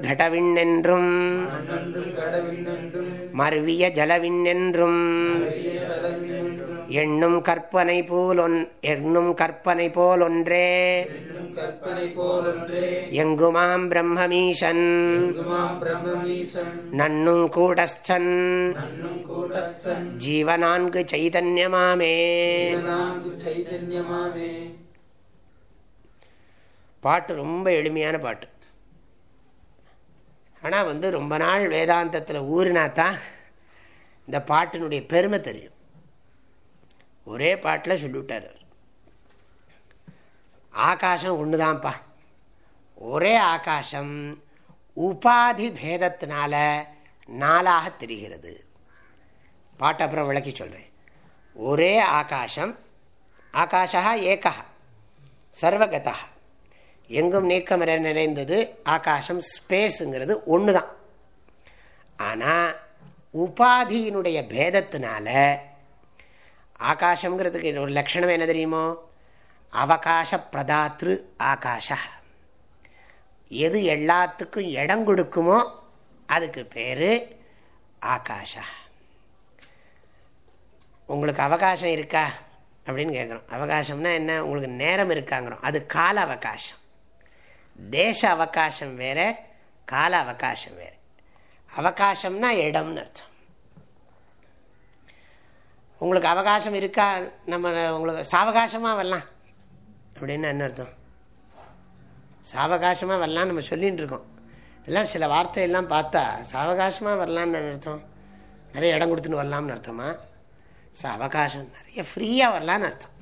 கடவிண்ணென்றும். மருவிய ஜலவிண்ணென்றும். எண்ணும் கற்பனை போல் ஒன் எண்ணும் கற்பனை போல் போலொன்றே. எங்குமாம் பிரம்மமீசன்? நன்னும் கூடஸ்தன். ஜீவனான்கு சைதன்யமாமே. பாட்டு ரொம்ப எளிமையான பாட்டு. ஆனால் வந்து ரொம்ப நாள் வேதாந்தத்தில் ஊறினா தான் இந்த பாட்டினுடைய பெருமை தெரியும். ஒரே பாட்டில் சொல்லிவிட்டார் ஆகாசம் ஆகாசம் ஒன்றுதான்ப்பா ஒரே ஆகாசம் உபாதி பேதத்தினால நாளாக தெரிகிறது. பாட்டு அப்புறம் விளக்கி சொல்கிறேன் ஒரே ஆகாசம் ஆகாஷா ஏகா சர்வகதா. எங்கும் நீக்கம் நிறைந்தது ஆகாசம் ஸ்பேஸுங்கிறது ஒன்று தான் ஆனால் உபாதியினுடைய பேதத்தினால ஆகாசங்கிறதுக்கு ஒரு லட்சணம் என்ன தெரியுமோ? அவகாச பிரதாத்ரு ஆகாஷ. எது எல்லாத்துக்கும் இடம் கொடுக்குமோ அதுக்கு பேர் ஆகாஷா. உங்களுக்கு அவகாசம் இருக்கா? அப்படின்னு கேட்குறோம் அவகாசம்னா என்ன? உங்களுக்கு நேரம் இருக்காங்கிறோம். அது கால அவகாசம். தேச அவகாசம் வேற கால அவகாசம் வேறு. அவகாசம்னா இடம்னு அர்த்தம். உங்களுக்கு அவகாசம் இருக்கா? நம்ம உங்களுக்கு சாவகாசமாக வரலாம். அப்படின்னு என்ன அர்த்தம்? சாவகாசமாக வரலாம் நம்ம சொல்லிகிட்டு இருக்கோம். எல்லாம் சில வார்த்தையெல்லாம் பார்த்தா சாவகாசமாக வரலான்னு அர்த்தம்? நிறைய இடம் கொடுத்துன்னு வரலாம்னு அர்த்தமா? ச அவகாசம் நிறைய ஃப்ரீயாக வரலான்னு அர்த்தம்.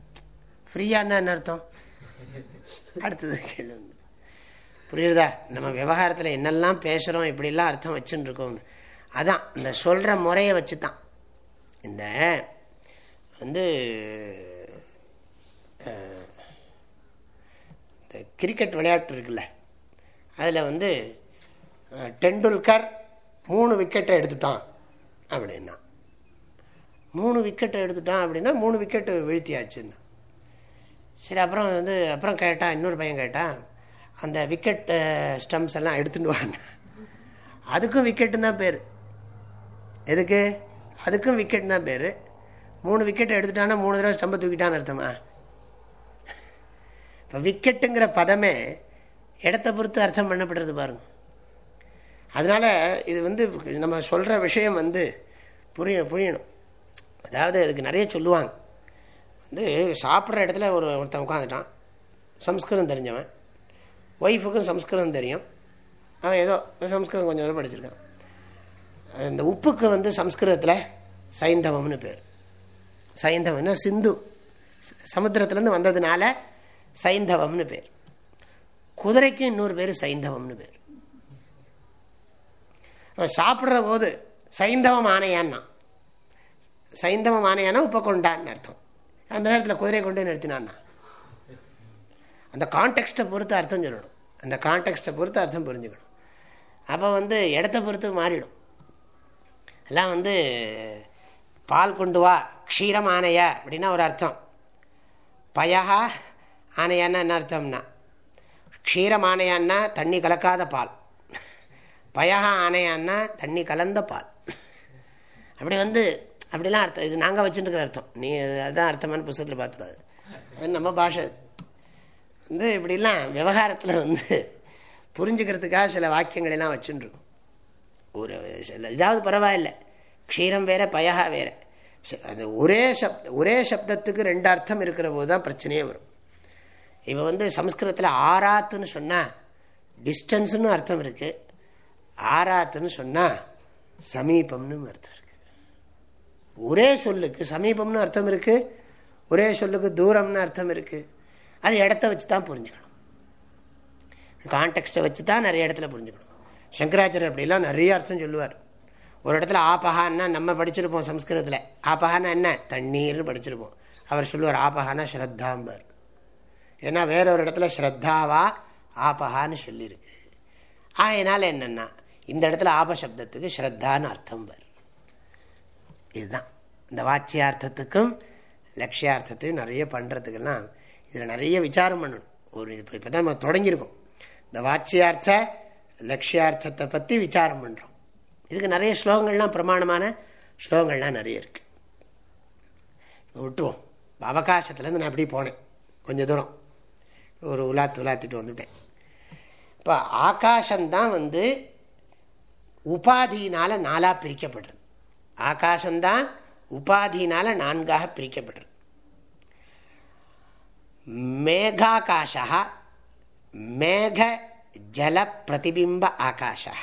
ஃப்ரீயான்னா என்ன அர்த்தம்? அடுத்தது கேள்வி வந்து புரியுதா? நம்ம விவகாரத்தில் என்னெல்லாம் பேசுகிறோம் இப்படிலாம் அர்த்தம் வச்சுன்னு இருக்கோம்னு. அதான் இந்த சொல்கிற முறையை வச்சு தான் இந்த வந்து இந்த கிரிக்கெட் விளையாட்டு இருக்குல்ல அதில் வந்து டெண்டுல்கர் மூணு விக்கெட்டை எடுத்துட்டான் அப்படின்னா. மூணு விக்கெட்டை எடுத்துட்டான் அப்படின்னா மூணு விக்கெட்டு வீழ்த்தியாச்சுன்னா. சரி அப்புறம் வந்து அப்புறம் கேட்டான் இன்னொரு பையன் கேட்டான் அந்த விக்கெட் ஸ்டம்ப்ஸ் எல்லாம் எடுத்துட்டு வாங்க அதுக்கும் விக்கெட்டு தான் பேர். எதுக்கு? அதுக்கும் விக்கெட் தான் பேர். மூணு விக்கெட் எடுத்துட்டான்னா மூணு தடவை ஸ்டம்பை தூக்கிட்டான்னு அர்த்தமா? இப்போ விக்கெட்டுங்கிற பதமே இடத்த பொறுத்து அர்த்தம் பண்ணப்படுறது பாருங்க. அதனால இது வந்து நம்ம சொல்கிற விஷயம் வந்து புரிய புரியணும். அதாவது அதுக்கு நிறைய சொல்லுவாங்க. வந்து சாப்பிட்ற இடத்துல ஒரு ஒருத்தன் உட்காந்துட்டான் சம்ஸ்கிருதம் தெரிஞ்சவன். ஒய்ஃபுக்கும் சம்ஸ்கிருதம் தெரியும். அவன் ஏதோ சம்ஸ்கிருதம் கொஞ்சம் படிச்சிருக்கான். இந்த உப்புக்கு வந்து சம்ஸ்கிருதத்தில் சைந்தவம்னு பேர். சைந்தவம்னா சிந்து. சமுத்திரத்துலேருந்து வந்ததுனால சைந்தவம்னு பேர். குதிரைக்கும் இன்னொரு பேர் சைந்தவம்னு பேர். அவன் சாப்பிட்ற போது சைந்தவம் ஆனையான்னா சைந்தவம் ஆனையானா உப்ப கொண்டான்னு அர்த்தம். அந்த நேரத்தில் குதிரை கொண்டு நிறுத்தினான்னா. அந்த கான்டெக்ஸ்ட்டை பொறுத்து அர்த்தம் சொல்லணும். அந்த கான்டெக்ஸ்ட்டை பொறுத்து அர்த்தம் புரிஞ்சுக்கணும். அப்போ வந்து இடத்த பொறுத்து மாறிடும். எல்லாம் வந்து பால் கொண்டு வா க்ஷீரம் ஆனைய அப்படின்னா ஒரு அர்த்தம். பயஹா ஆனையான்னா என்ன அர்த்தம்னா? க்ஷீரம் ஆனையான்னா தண்ணி கலக்காத பால். பயஹா ஆனையான்னா தண்ணி கலந்த பால். அப்படி வந்து அப்படிலாம் அர்த்தம். இது நாங்கள் வச்சுட்டுருக்கிற அர்த்தம். நீ அதுதான் அர்த்தமான புஸ்தகத்தில் பார்த்துடாது. அது நம்ம பாஷை வந்து இப்படிலாம் விவகாரத்தில் வந்து புரிஞ்சுக்கிறதுக்காக சில வாக்கியங்களெல்லாம் எல்லாம் ஒரு சில இதாவது பரவாயில்லை. க்ஷீரம் வேறு பயகா வேற. அந்த அது ஒரே சப்த ஒரே சப்தத்துக்கு ரெண்டு அர்த்தம் இருக்கிற போது தான் பிரச்சனையே வரும். இப்போ வந்து சம்ஸ்கிருதத்தில் ஆராத்துன்னு சொன்னால் டிஸ்டன்ஸ்னு அர்த்தம் இருக்குது ஆராத்துன்னு சொன்னால் சமீபம்னு அர்த்தம் இருக்குது ஒரே சொல்லுக்கு சமீபம்னு அர்த்தம் இருக்குது ஒரே சொல்லுக்கு தூரம்னு அர்த்தம் இருக்குது அது இடத்த வச்சு தான் புரிஞ்சுக்கணும். கான்டெக்ட்டை வச்சு தான் நிறைய இடத்துல புரிஞ்சுக்கணும். சங்கராச்சாரியர் அப்படிலாம் நிறைய அர்த்தம் சொல்லுவார். ஒரு இடத்துல ஆபஹான்னா நம்ம படிச்சிருப்போம் சம்ஸ்கிருதத்தில். ஆபஹான்னா என்ன? தண்ணீர்னு படிச்சிருப்போம். அவர் சொல்லுவார் ஆபஹானா ஸ்ரத்தாம்பர். ஏன்னா வேற ஒரு இடத்துல ஸ்ரத்தாவா ஆபஹான்னு சொல்லியிருக்கு. அதனால என்னன்னா இந்த இடத்துல ஆபசப்தத்துக்கு ஸ்ரத்தான்னு அர்த்தம் பர். இதுதான். இந்த வாட்சியார்த்தத்துக்கும் லட்சியார்த்தத்தையும் நிறைய பண்ணுறதுக்கெல்லாம் இதில் நிறைய விசாரம் பண்ணணும். ஒரு இப்போ இப்போ தான் நம்ம தொடங்கியிருக்கோம். இந்த வாட்சியார்த்த லட்சியார்த்தத்தை பற்றி விசாரம் பண்ணுறோம் இதுக்கு நிறைய ஸ்லோகங்கள்லாம் பிரமாணமான ஸ்லோகங்கள்லாம் நிறைய இருக்குது விட்டுருவோம். அவகாசத்துலேருந்து நான் எப்படி போனேன். கொஞ்சம் தூரம். ஒரு உலாத்து உலாத்திட்டு வந்துட்டேன். இப்போ ஆகாசந்தான் வந்து உபாதியினால் நாலாக பிரிக்கப்படுறது. ஆகாசந்தான் உபாதியினால் நான்காக பிரிக்கப்படுறது. மேகாகாஷா மேக ஜல பிரதிபிம்ப ஆகாஷா.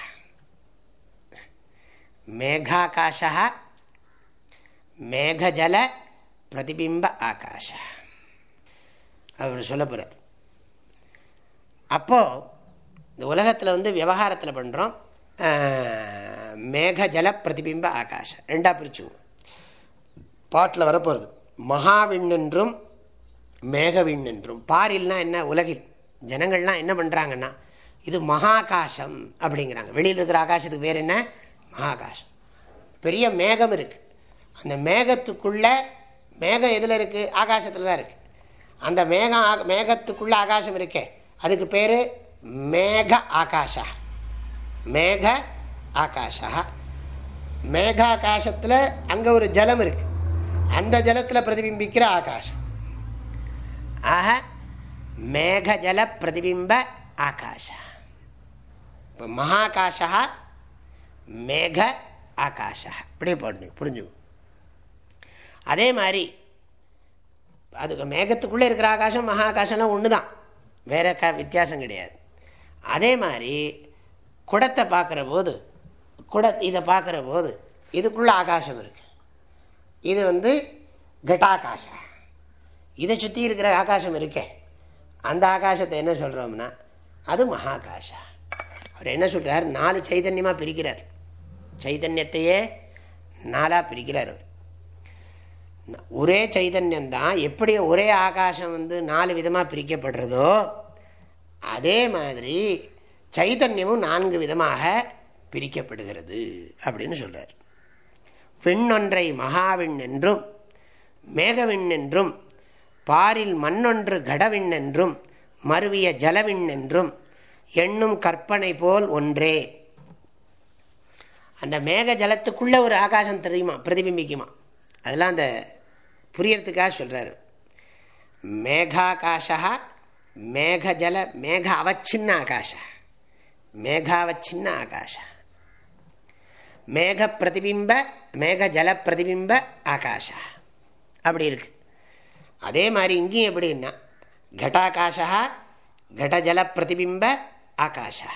மேகாகாஷா மேகஜல பிரதிபிம்ப ஆகாஷா அவர் சொல்ல போகிறார் அப்போது இந்த உலகத்தில் வந்து விவகாரத்தில் பண்ணுறோம் மேகஜல பிரதிபிம்ப ஆகாஷம் ரெண்டாக பிரிச்சுவோம் பாட்டில் வரப்போகிறது மகாவிண்ணென்றும் மேகவிண்ணென்றும். பாரில்னா என்ன? உலகில். ஜனங்கள்லாம் என்ன பண்ணுறாங்கன்னா இது மகாகாசம் அப்படிங்கிறாங்க. வெளியில் இருக்கிற ஆகாசத்துக்கு பேர் என்ன? மகாகாசம் பெரிய மேகம் இருக்குது அந்த மேகத்துக்குள்ள மேகம் எதில் இருக்குது ஆகாசத்தில் தான் இருக்குது அந்த மேகம் மேகத்துக்குள்ள ஆகாசம் இருக்கே. அதுக்கு பேர் மேக ஆகாஷா. மேக ஆகாஷா. மேகாகாசத்தில் அங்கே ஒரு ஜலம் இருக்கு. அந்த ஜலத்தில் பிரதிபிம்பிக்கிற ஆகாசம் ஆக மேக ஜல பிரதிபிம்ப ஆகாஷ. இப்போ மகாகாஷா மேக ஆகாஷா. இப்படியே போடணும் புரிஞ்சுக்கும் அதே மாதிரி அதுக்கு மேகத்துக்குள்ளே இருக்கிற ஆகாசம் மகா ஆகாசம்லாம் ஒன்று தான் வேற க வித்தியாசம் கிடையாது. அதே மாதிரி குடத்தை பார்க்குற போது குட இதை பார்க்குற போது இதுக்குள்ள ஆகாசம் இருக்கு. இது வந்து கட்டாகாசம் இதை சுற்றி இருக்கிற ஆகாசம் இருக்கே. அந்த ஆகாசத்தை என்ன சொல்கிறோம்னா அது மகாகாஷா. அவர் என்ன சொல்கிறார் நாலு சைதன்யமாக பிரிக்கிறார். சைதன்யத்தையே நாலாக பிரிக்கிறார் அவர். ஒரே சைதன்யம்தான் எப்படி ஒரே ஆகாசம் வந்து நாலு விதமாக பிரிக்கப்படுறதோ அதே மாதிரி சைதன்யமும் நான்கு விதமாக பிரிக்கப்படுகிறது அப்படின்னு சொல்கிறார் விண்ணொன்றை மகாவிண் என்றும் மேகவிண் என்றும் பாரில் மண்ணொன்று கடவிண் என்றும் மருவிய ஜலவிண் என்றும் எண்ணும் கற்பனை போல் ஒன்றே. அந்த மேக ஜலத்துக்குள்ள ஒரு ஆகாசம் தெரியுமா? பிரதிபிம்பிக்குமா? அதெல்லாம் அந்த புரியறதுக்காக சொல்றாரு. மேகாகாஷா மேகஜல மேக அவச்சின்ன ஆகாஷ மேகாவச்சின்ன ஆகாஷ. மேக பிரதிபிம்ப மேக ஜல பிரதிபிம்ப ஆகாஷா அப்படி இருக்கு. அதே மாதிரி இங்கேயும் எப்படின்னா கட்டாகாஷா கடஜல பிரதிபிம்ப ஆகாஷா.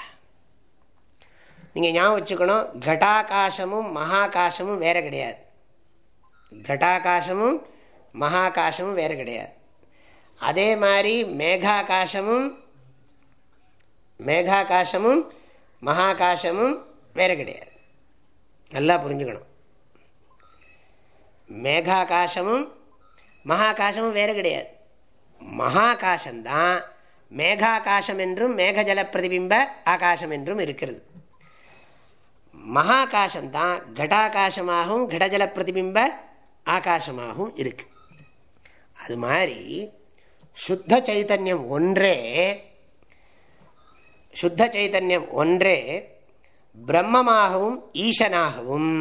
நீங்கள் ஞாபகம் வச்சுக்கணும் கட்டாகாசமும் மகாகாசமும் வேறு கிடையாது. கட்டாகாசமும் மகாகாசமும் வேறு கிடையாது. அதே மாதிரி மேகாகாசமும் மேகாகாசமும் மகாகாசமும் வேறு கிடையாது. நல்லா புரிஞ்சுக்கணும். மேகாகாசமும் மகாகாசமும் வேறு கிடையாது. மகாகாசம்தான் மேகாகாசம் என்றும் மேகஜல பிரதிபிம்ப ஆகாசம் என்றும் இருக்கிறது. மகாகாசம்தான் கடாகாசமாகவும் கடஜல பிரதிபிம்ப ஆகாசமாகவும் இருக்கு. அது மாதிரி சுத்த சைத்தன்யம் ஒன்றே சுத்த சைத்தன்யம் ஒன்றே பிரம்மமாகவும் ஈசனாகவும்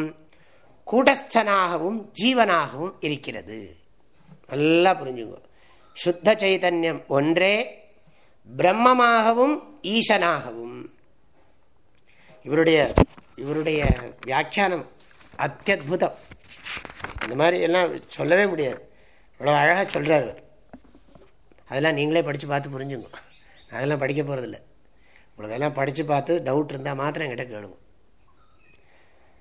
கூட்டஸ்தனாகவும் ஜீவனாகவும் இருக்கிறது. நல்லா புரிஞ்சுங்க சுத்த சைதன்யம் ஒன்றே பிரம்மமாகவும் ஈசனாகவும். இவருடைய இவருடைய வியாக்கியானம் அத்தியுதம் இந்த மாதிரி எல்லாம் சொல்லவே முடியாது. இவ்வளோ அழகாக சொல்கிறார் அதெல்லாம் நீங்களே படித்து பார்த்து புரிஞ்சுங்க. அதெல்லாம் படிக்க போகிறதில்ல உங்களுக்கு அதெல்லாம் படித்து பார்த்து டவுட் இருந்தால் மாத்திரம் என்கிட்ட கேளுங்க.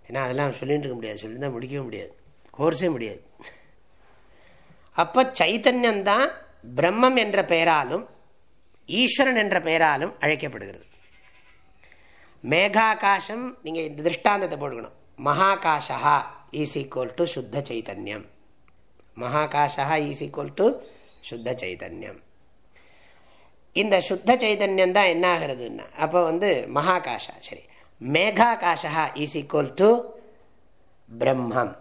ஏன்னா அதெல்லாம் சொல்லிட்டு இருக்க முடியாது. சொல்லியிருந்தால் முடிக்கவே முடியாது. கோர்ஸே முடியாது. அப்போ சைத்தன்யம்தான் பிரம்மம் என்ற பெயராலும் ஈஸ்வரன் என்ற பெயராலும் அழைக்கப்படுகிறது. மேகாகாசம் நீங்கள் இந்த திருஷ்டாந்தத்தை போட்டுக்கணும். மகாகாஷா ஈஸ் ஈக்குவல் டு சுத்த சைதன்யம். மகாகாஷா ஈஸ் ஈக்குவல் டு சுத்த சைதன்யம். இந்த சுத்த சைதன்யம் தான் என்ன ஆகிறதுன்னா அப்போ வந்து மகாகாஷா சரி. மேகாகாஷா ஈஸ் ஈக்குவல் டு பிரம்மம்.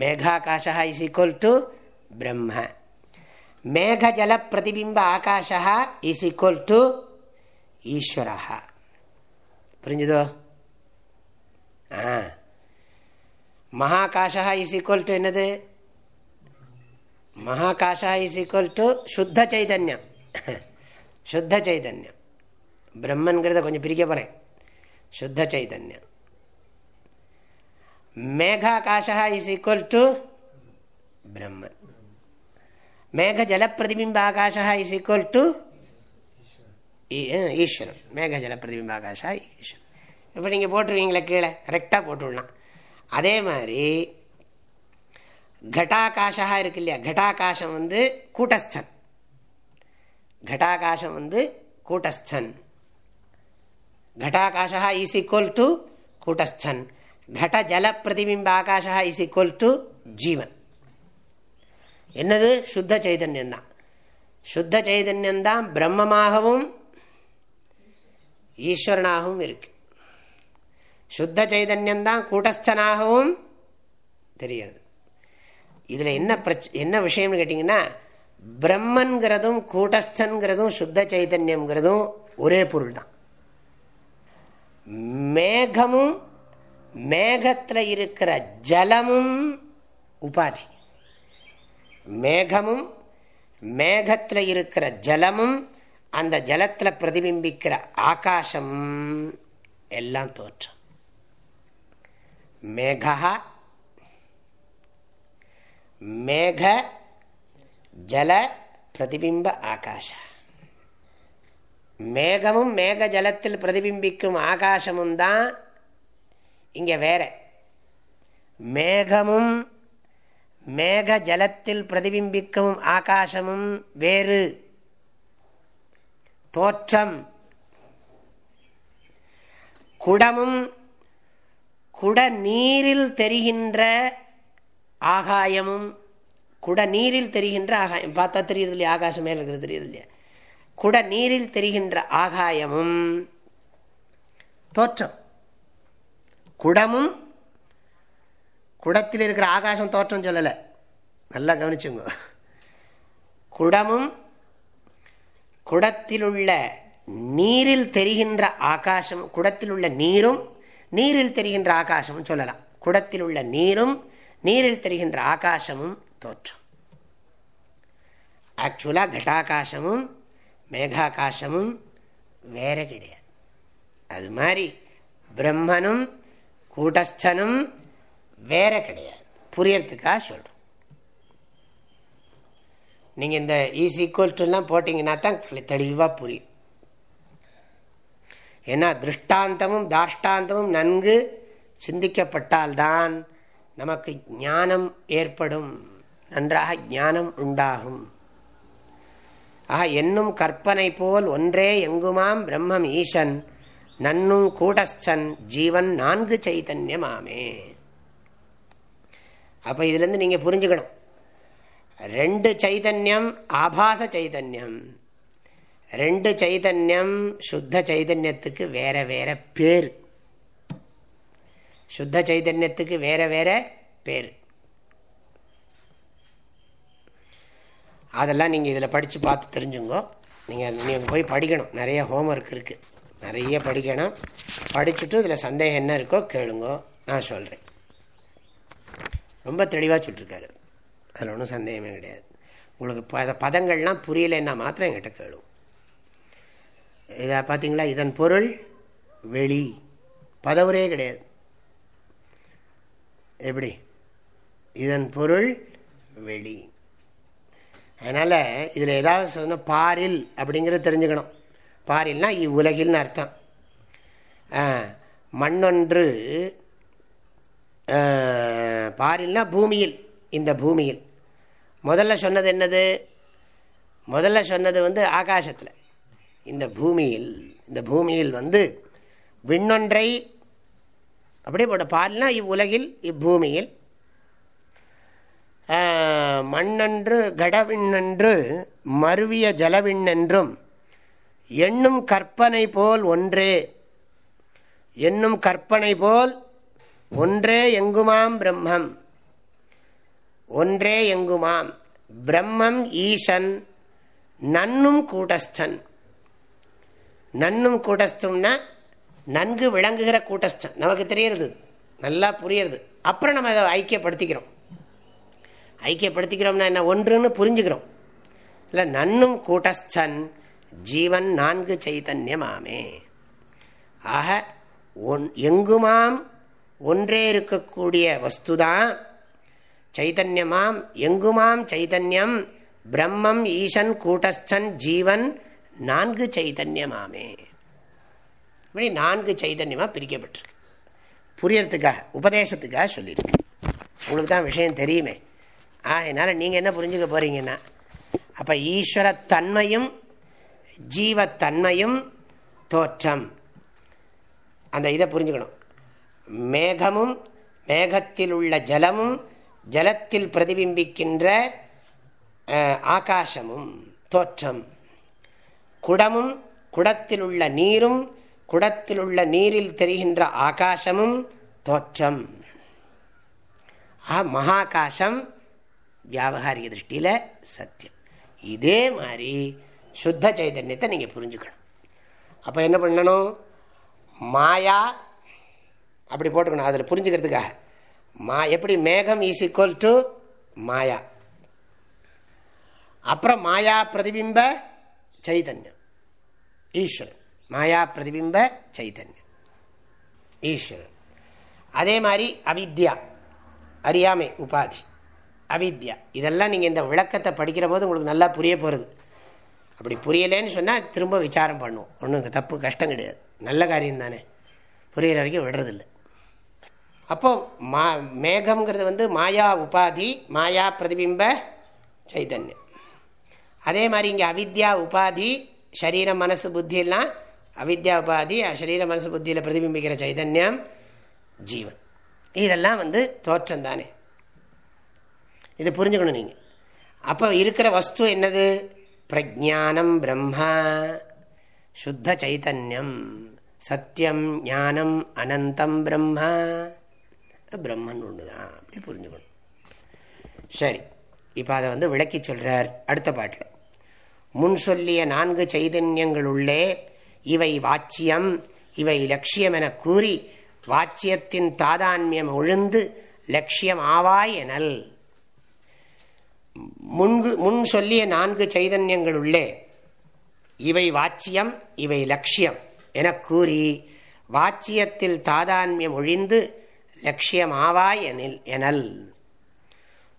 மேகாகாஷா இஸ் ஈக்குவல் டு பிரம்ம. மேகஜல பிரதிபிம்ப ஆகாஷா இஸ் ஈக்குவல் டு ஈஸ்வரா புரிஞ்சுதோ? ஆ. மகாகாஷா இஸ் ஈக்குவல் டு என்னது? மகாகாஷா இஸ் ஈக்குவல் டு சுத்த சைதன்யம். சுத்த சைதன்யம். பிரம்மன்கிறத கொஞ்சம் பிரிக்க போகிறேன் சுத்த சைதன்யம். Meghakasha is equal to Brahman. மேக ஜலப்பிரதிபிம்ப ஆகாஷா இஸ் ஈக்குவல் டு ஈஸ்வரன். மேகஜல பிரதிபிம்பாகாஷா ஈஸ்வரன். இப்போ நீங்கள் போட்டுருவீங்களே கீழே கரெக்டாக போட்டுவிடலாம் அதே மாதிரி கட்டாகாஷா இருக்கு இல்லையா? கட்டாகாசம் வந்து கூட்டஸ்தன். கட்டாகாசம் வந்து கூட்டஸ்தன். கட்டாகாஷா இஸ் ஈக்குவல் டு கூட்டஸ்தன். கட ஜல பிரதிபிம்ப ஆகாஷா இஸ் ஈக்குவல் டு ஜீவன். என்னது? சுத்த சைதன்யம்தான். சுத்த சைதன்யம்தான் பிரம்மமாகவும் ஈஸ்வரனாகவும் இருக்கு. சுத்த சைதன்யம்தான் கூட்டஸ்தனாகவும் தெரிகிறது. இதில் என்ன பிரச்ச என்ன விஷயம்னு கேட்டிங்கன்னா பிரம்மன்கிறதும் கூட்டஸ்தன்கிறதும் சுத்த சைதன்யம்ங்கிறதும் ஒரே பொருள் தான் மேகமும் மேகத்தில் இருக்கிற ஜலமும் உபாதி. மேகமும் மேகத்தில் இருக்கிற ஜலமும் அந்த ஜலத்தில் பிரதிபிம்பிக்கிற ஆகாசம் எல்லாம் தோற்றம். மேகா மேக ஜல பிரதிபிம்ப ஆகாஷ மேகமும் மேக ஜலத்தில் பிரதிபிம்பிக்கும் ஆகாசமும் தான் இங்கே வேற. மேகமும் மேக ஜலத்தில் பிரதிபிம்பிக்கும் ஆகாசமும் வேறு. தோற்றம். குடமும் குட நீரில் தெரிகின்ற ஆகாயமும் குட நீரில் தெரிகின்ற ஆகாயம். பார்த்தா தெரியுது இல்லையா? ஆகாசம் மேல இருக்கிறது தெரியுது இல்லையா? குட நீரில் தெரிகின்ற ஆகாயமும் தோற்றம். குடமும் குடத்தில் இருக்கிற ஆகாசம் தோற்றம் சொல்லலை. நல்லா கவனிச்சுங்க. குடமும் குடத்தில் உள்ள நீரில் தெரிகின்ற ஆகாசம் குடத்தில் உள்ள நீரும் நீரில் தெரிகின்ற ஆகாசமும் சொல்லலாம். குடத்தில் உள்ள நீரும் நீரில் தெரிகின்ற ஆகாசமும் தோற்றம். ஆக்சுவலாக கட்டாகாசமும் மேகாகாசமும் வேற கிடையாது. அது மாதிரி பிரம்மனும் கூட்டஸ்தனும் வேற கிடையாது. புரியறதுக்காக சொல்கிறோம் நீங்க இந்த ஈஸ் ஈக்குவல் டுலாம் போட்டிங்கன்னா தான் தெளிவா புரியும். ஏன்னா திருஷ்டாந்தமும் தாஷ்டாந்தமும் நன்கு சிந்திக்கப்பட்டால்தான் நமக்கு ஞானம் ஏற்படும். நன்றாக ஞானம் உண்டாகும். ஆக என்னும் கற்பனை போல் ஒன்றே எங்குமாம் பிரம்மம் ஈசன் நன்னும் கூடஸ்தன் ஜீவன் நான்கு சைதன்யமாமே. அப்போ இதுல இருந்து நீங்க புரிஞ்சுக்கணும். ரெண்டு சைதன்யம் ஆபாச சைதன்யம். ரெண்டு சைதன்யம் சுத்த சைதன்யத்துக்கு வேற வேற பேர். சுத்த சைதன்யத்துக்கு வேற வேற பேர். அதெல்லாம் நீங்கள் இதில் படித்து பார்த்து தெரிஞ்சுங்கோ. நீங்கள் நீங்கள் போய் படிக்கணும். நிறைய ஹோம்ஒர்க் இருக்குது நிறைய படிக்கணும். படிச்சுட்டு இதில் சந்தேகம் என்ன இருக்கோ கேளுங்கோ. நான் சொல்கிறேன் ரொம்ப தெளிவாக சொல்லிருக்காரு. அதில் ஒன்றும் சந்தேகமே கிடையாது. உங்களுக்கு பத பதங்கள்லாம் புரியலைன்னா மாத்திரம் என்கிட்ட கேளும் இதை பார்த்தீங்களா? இதன் பொருள் வெளி. பதவுரே கிடையாது. எப்படி? இதன் பொருள் வெளி. அதனால் இதில் ஏதாவது சொன்ன பாரில் அப்படிங்கிறத தெரிஞ்சுக்கணும். பாரில்னா இவ்வுலகில்னு அர்த்தம். மண்ணொன்று பாரில்னா பூமியில். இந்த பூமியில். முதல்ல சொன்னது என்னது? முதல்ல சொன்னது வந்து ஆகாசத்தில். இந்த பூமியில் இந்த பூமியில் வந்து விண்ணொன்றை அப்படியே போட்ட பால்னா இவ்வுலகில் இப்பூமியில் மண்ணன்று கடவிண்ணன்று மருவிய ஜலவிண்ணென்றும் எண்ணும் கற்பனை போல் ஒன்றே. என்னும் கற்பனை போல் ஒன்றே எங்குமாம் பிரம்மம்? ஒன்றே எங்குமாம்? பிரம்மம் ஈசன் நன்னும் கூட்டஸ்தன். நன்னும் கூட்டஸ்தம்னா நன்கு விளங்குகிற கூட்டஸ்தன். நமக்கு தெரியறது. நல்லா புரியறது. அப்புறம் நம்ம அதை ஐக்கியப்படுத்திக்கிறோம். ஐக்கியப்படுத்திக்கிறோம்னா என்ன? ஒன்றுன்னு புரிஞ்சுக்கிறோம். இல்லை நன்னும் கூட்டஸ்தன் ஜீவன் நான்கு சைத்தன்யமாமே ஆக ஒன் எங்குமாம்? ஒன்றே இருக்கக்கூடிய வஸ்துதான் சைதன்யமாம் எங்குமாம் சைதன்யம்? பிரம்மம் ஈசன் கூட்டஸ்தன் ஜீவன் நான்கு சைதன்யமாமே. இப்படி நான்கு சைதன்யமாக பிரிக்கப்பட்டிருக்கு. புரியறதுக்காக உபதேசத்துக்காக சொல்லியிருக்கு. உங்களுக்கு தான் விஷயம் தெரியுமே. ஆ என்னால் நீங்கள் என்ன புரிஞ்சுக்க போகிறீங்கன்னா அப்போ ஈஸ்வரத்தன்மையும் ஜீவத்தன்மையும் தோற்றம். அந்த இதை புரிஞ்சுக்கணும். மேகமும் மேகத்தில் உள்ள ஜலமும் ஜலத்தில் பிரதிபிம்பிக்கின்ற ஆகாசமும் தோற்றம். குடமும் குடத்தில் உள்ள நீரும் குடத்தில் உள்ள நீரில் தெரிகின்ற ஆகாசமும் தோற்றம். மகாகாசம் வியாபகாரிக திருஷ்டியில் சத்தியம். இதே மாதிரி சுத்த சைதன்யத்தை நீங்கள் புரிஞ்சுக்கணும். அப்போ என்ன பண்ணணும்? மாயா அப்படி போட்டுக்கணும். அதில் புரிஞ்சுக்கிறதுக்காக. மா எப்படி மேகம் இஸ் ஈக்குவல் டு மாயா. அப்புறம் மாயா பிரதிபிம்ப சைதன்யம். ஈஸ்வரன். மாயா பிரதிபிம்ப சைதன்யம். ஈஸ்வரன். அதே மாதிரி அவித்யா. அறியாமை உபாதி. அவித்யா. இதெல்லாம் நீங்கள் இந்த விளக்கத்தை படிக்கிற போது உங்களுக்கு நல்லா புரிய போகிறது அப்படி புரியலேன்னு சொன்னால் திரும்ப விசாரம் பண்ணுவோம். ஒன்றும் தப்பு கஷ்டம் கிடையாது. நல்ல காரியம் தானே. புரிகிற வரைக்கும் விடுறதில்லை. அப்போ மா மேகம்ங்கிறது வந்து மாயா உபாதி மாயா பிரதிபிம்ப சைதன்யம். அதே மாதிரி இங்கே அவித்யா உபாதி சரீரம் மனசு புத்தியெல்லாம் அவித்யா உபாதி சரீர மனசு புத்தியில் பிரதிபிம்பிக்கிற சைதன்யம் ஜீவன். இதெல்லாம் வந்து தோற்றம் தானே இது புரிஞ்சுக்கணும் நீங்கள் அப்போ இருக்கிற வஸ்து என்னது? பிரஜானம் பிரம்மா சுத்த சைதன்யம் சத்தியம் ஞானம் அனந்தம் பிரம்மா. பிரம்மன் ஒன்று தான் அப்படி புரிஞ்சுக்கணும். சரி. இப்போ அதை வந்து விளக்கி சொல்கிறார் அடுத்த பாட்டில். முன் சொல்லிய நான்கு சைதன்யங்களுள்ளே இவை வாச்சியம் இவை லட்சியம் என கூறி வாச்சியத்தின் தாதான்மியம் ஒழுந்து லட்சியம் ஆவாய் எனல். முன்பு முன் சொல்லிய நான்கு சைதன்யங்கள் உள்ளே இவை வாச்சியம் இவை லட்சியம் என கூறி வாச்சியத்தில் தாதான்மியம் ஒழிந்து லட்சியமாவாய் எனில் எனல்.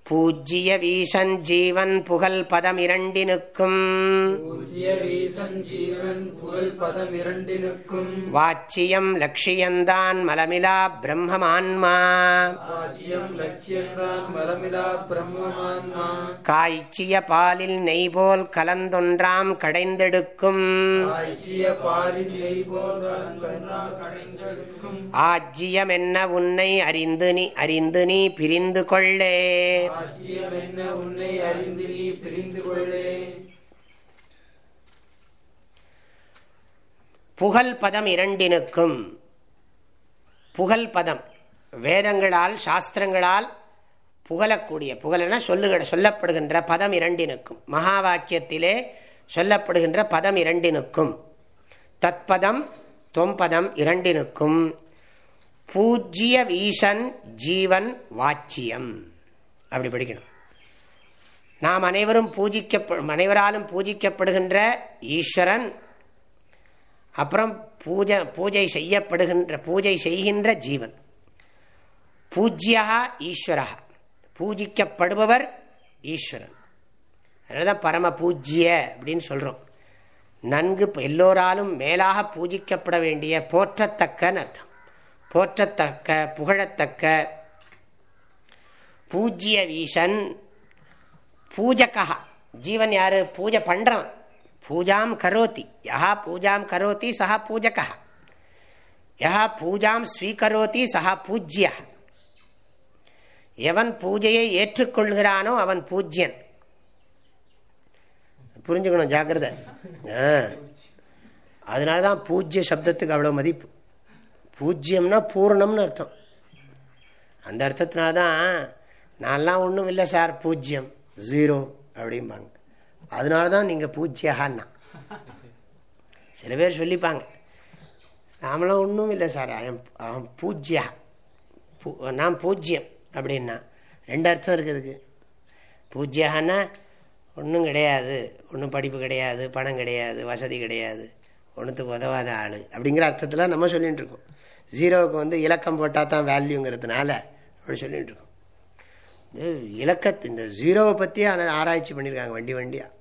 பூஜ்ய வீசன் ஜீவன் புகழ் பதம் இரண்டினுக்கும் வாச்சியம் லட்சியந்தான் மலமிலா பிரம்மமான்மா. காய்ச்சிய பாலில் நெய் போல் கலந்தொன்றாம் கடைந்தெடுக்கும். ஆஜ்யம் என்ன உன்னை அறிந்து நீ அறிந்து நீ பிரிந்து கொள்ளே. உன்னை அறிந்து நீ பிரிந்து கொள்ளே. புகழ் பதம் இரண்டினுக்கும் புகழ் பதம் வேதங்களால் சாஸ்திரங்களால் புகழக்கூடிய புகழென சொல்லுகிற சொல்லப்படுகின்ற பதம் இரண்டினுக்கும். மகா வாக்கியத்திலே சொல்லப்படுகின்ற பதம் இரண்டினுக்கும். தத்பதம் தொம்பதம் இரண்டினுக்கும். பூஜ்ய வீசன் ஜீவன் வாச்சியம். அப்படி படிக்கணும். நாம் அனைவரும் பூஜிக்க அனைவராலும் பூஜிக்கப்படுகின்ற ஈஸ்வரன் அப்புறம் பூஜை பூஜை செய்யப்படுகின்ற பூஜை செய்கின்ற ஜீவன். பூஜ்யா ஈஸ்வரா பூஜிக்கப்படுபவர் ஈஸ்வரன். அதனால பரம பூஜ்ய அப்படின்னு சொல்கிறோம் நன்கு எல்லோராலும் மேலாக பூஜிக்கப்பட வேண்டிய போற்றத்தக்கன்னு அர்த்தம். போற்றத்தக்க புகழத்தக்க பூஜ்ய வீசன் பூஜகா ஜீவன் யாரு? பூஜை பண்றான் பூஜாம் கரோத்தி யா பூஜாம் கரோத்தி சா பூஜகா யா பூஜாம் ஸ்வீகரோத்தி சா பூஜ்ய எவன் பூஜையை ஏற்றுக்கொள்கிறானோ அவன் பூஜ்யன். புரிஞ்சுக்கணும் ஜாக்கிரத. அதனால தான் பூஜ்ய சப்தத்துக்கு அவ்வளோ மதிப்பு. பூஜ்யம்னா பூர்ணம்னு அர்த்தம். அந்த அர்த்தத்தினால்தான் நான்லாம் ஒன்றும் இல்லை சார் பூஜ்யம் ஜீரோ அப்படிம்பாங்க. அதனால தான் நீங்கள் பூஜ்யகான்னா. சில பேர் சொல்லிப்பாங்க. நாமளாம் ஒன்றும் இல்லை சார் அவன் பூஜ்யா. நான் பூஜ்யம் அப்படின்னா ரெண்டு அர்த்தம் இருக்குதுக்கு பூஜ்யான்னா ஒன்றும் கிடையாது. ஒன்றும் படிப்பு கிடையாது பணம் கிடையாது வசதி கிடையாது. ஒன்றுத்துக்கு உதவாத ஆள் அப்படிங்கிற அர்த்தத்தில் நம்ம சொல்லிகிட்டு இருக்கோம். ஜீரோவுக்கு வந்து இலக்கம் போட்டால் தான் வேல்யூங்கிறதுனால அப்படி சொல்லிகிட்டு இருக்கோம். இது இலக்கத்து இந்த ஜீரோவை பற்றியே ஆராய்ச்சி பண்ணியிருக்காங்க வண்டி வண்டியாக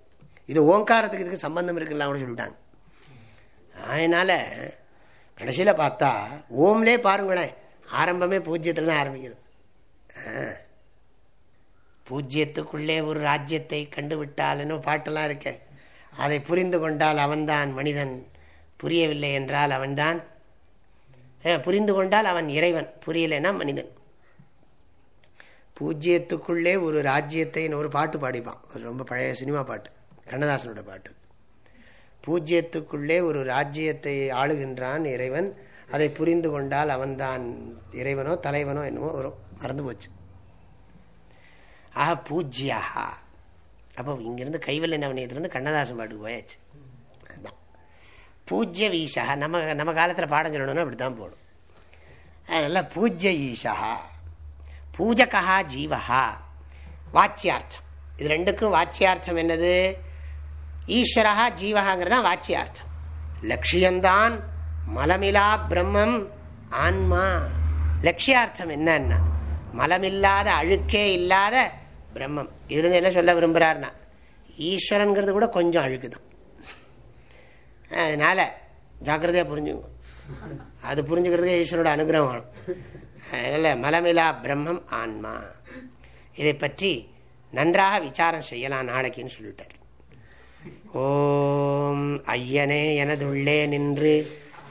இது ஓங்காரத்துக்கு இதுக்கு சம்பந்தம் இருக்குல்லாம் கூட சொல்லிட்டாங்க. அதனால் கடைசியில் பார்த்தா ஓம்லே பாருங்களேன் ஆரம்பமே பூஜ்யத்தில் தான் ஆரம்பிக்கிறது பூஜ்யத்துக்குள்ளே ஒரு ராஜ்யத்தை கண்டுவிட்டால்னு பாட்டெல்லாம் இருக்க. அதை புரிந்து கொண்டால் அவன்தான் மனிதன். புரியவில்லை என்றால் அவன்தான் புரிந்து கொண்டால் அவன் இறைவன். புரியலைன்னா மனிதன். பூஜ்யத்துக்குள்ளே ஒரு ராஜ்யத்தைன்னு ஒரு பாட்டு பாடிப்பான். ரொம்ப பழைய சினிமா பாட்டு. கண்ணதாசனோட பாட்டு. பூஜ்யத்துக்குள்ளே ஒரு ராஜ்யத்தை ஆளுகின்றான் இறைவன். அதை புரிந்து கொண்டால் அவன்தான் இறைவனோ தலைவனோ என்னவோ வரும் மறந்து போச்சு. ஆஹா பூஜ்யாஹா. அப்போ இங்கிருந்து கைவல்ல நவனியத்திலிருந்து கண்ணதாசன் பாட்டுக்கு போயாச்சு. அதுதான். பூஜ்ய ஈஷா நம்ம நம்ம காலத்தில் பாடம் சொல்லணும்னா அப்படி தான் போகணும் அதனால் பூஜ்ய ஈஷா பூஜகா ஜீவஹா. வாச்சியார்த்தம். இது ரெண்டுக்கும் வாச்சியார்த்தம் என்னது? ஈஸ்வரா ஜீவகாங்கிறது தான் வாச்சியார்த்தம். லட்சியந்தான் மலமிலா பிரம்மம் ஆன்மா. லட்சியார்த்தம் என்னன்னா மலமில்லாத அழுக்கே இல்லாத பிரம்மம். இதுலேருந்து என்ன சொல்ல விரும்புகிறார்னா ஈஸ்வரனுங்கிறது கூட கொஞ்சம் அழுக்குதான். அதனால் ஜாக்கிரதையாக புரிஞ்சுங்க. அது புரிஞ்சுக்கிறதுக்கு ஈஸ்வரோட அனுகிரகம் அதனால் மலமிலா பிரம்மம் ஆன்மா. இதை பற்றி நன்றாக விசாரம் செய்யலாம் நாளைக்குன்னு சொல்லிட்டார். ஓம் ஐயனே எனதுள்ளே நின்று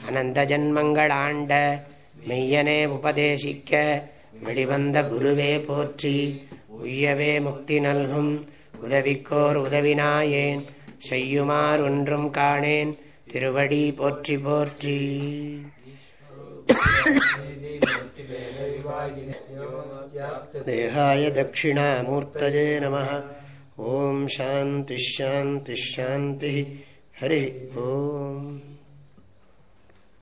அனந்த ஜன்மங்கள் ஆண்ட மெய்யனே உபதேசிக்க வெளிவந்த குருவே போற்றி உய்யவே முக்தி நல்கும் உதவிக்கோர் உதவினாயேன் செய்யுமாறு ஒன்றும் காணேன் திருவடி போற்றி போற்றி. தேகாய தட்சிணாமூர்த்தஜே நம ஓம் சாந்தி ஷாந்தி ஷாந்தி ஹரி ஓம்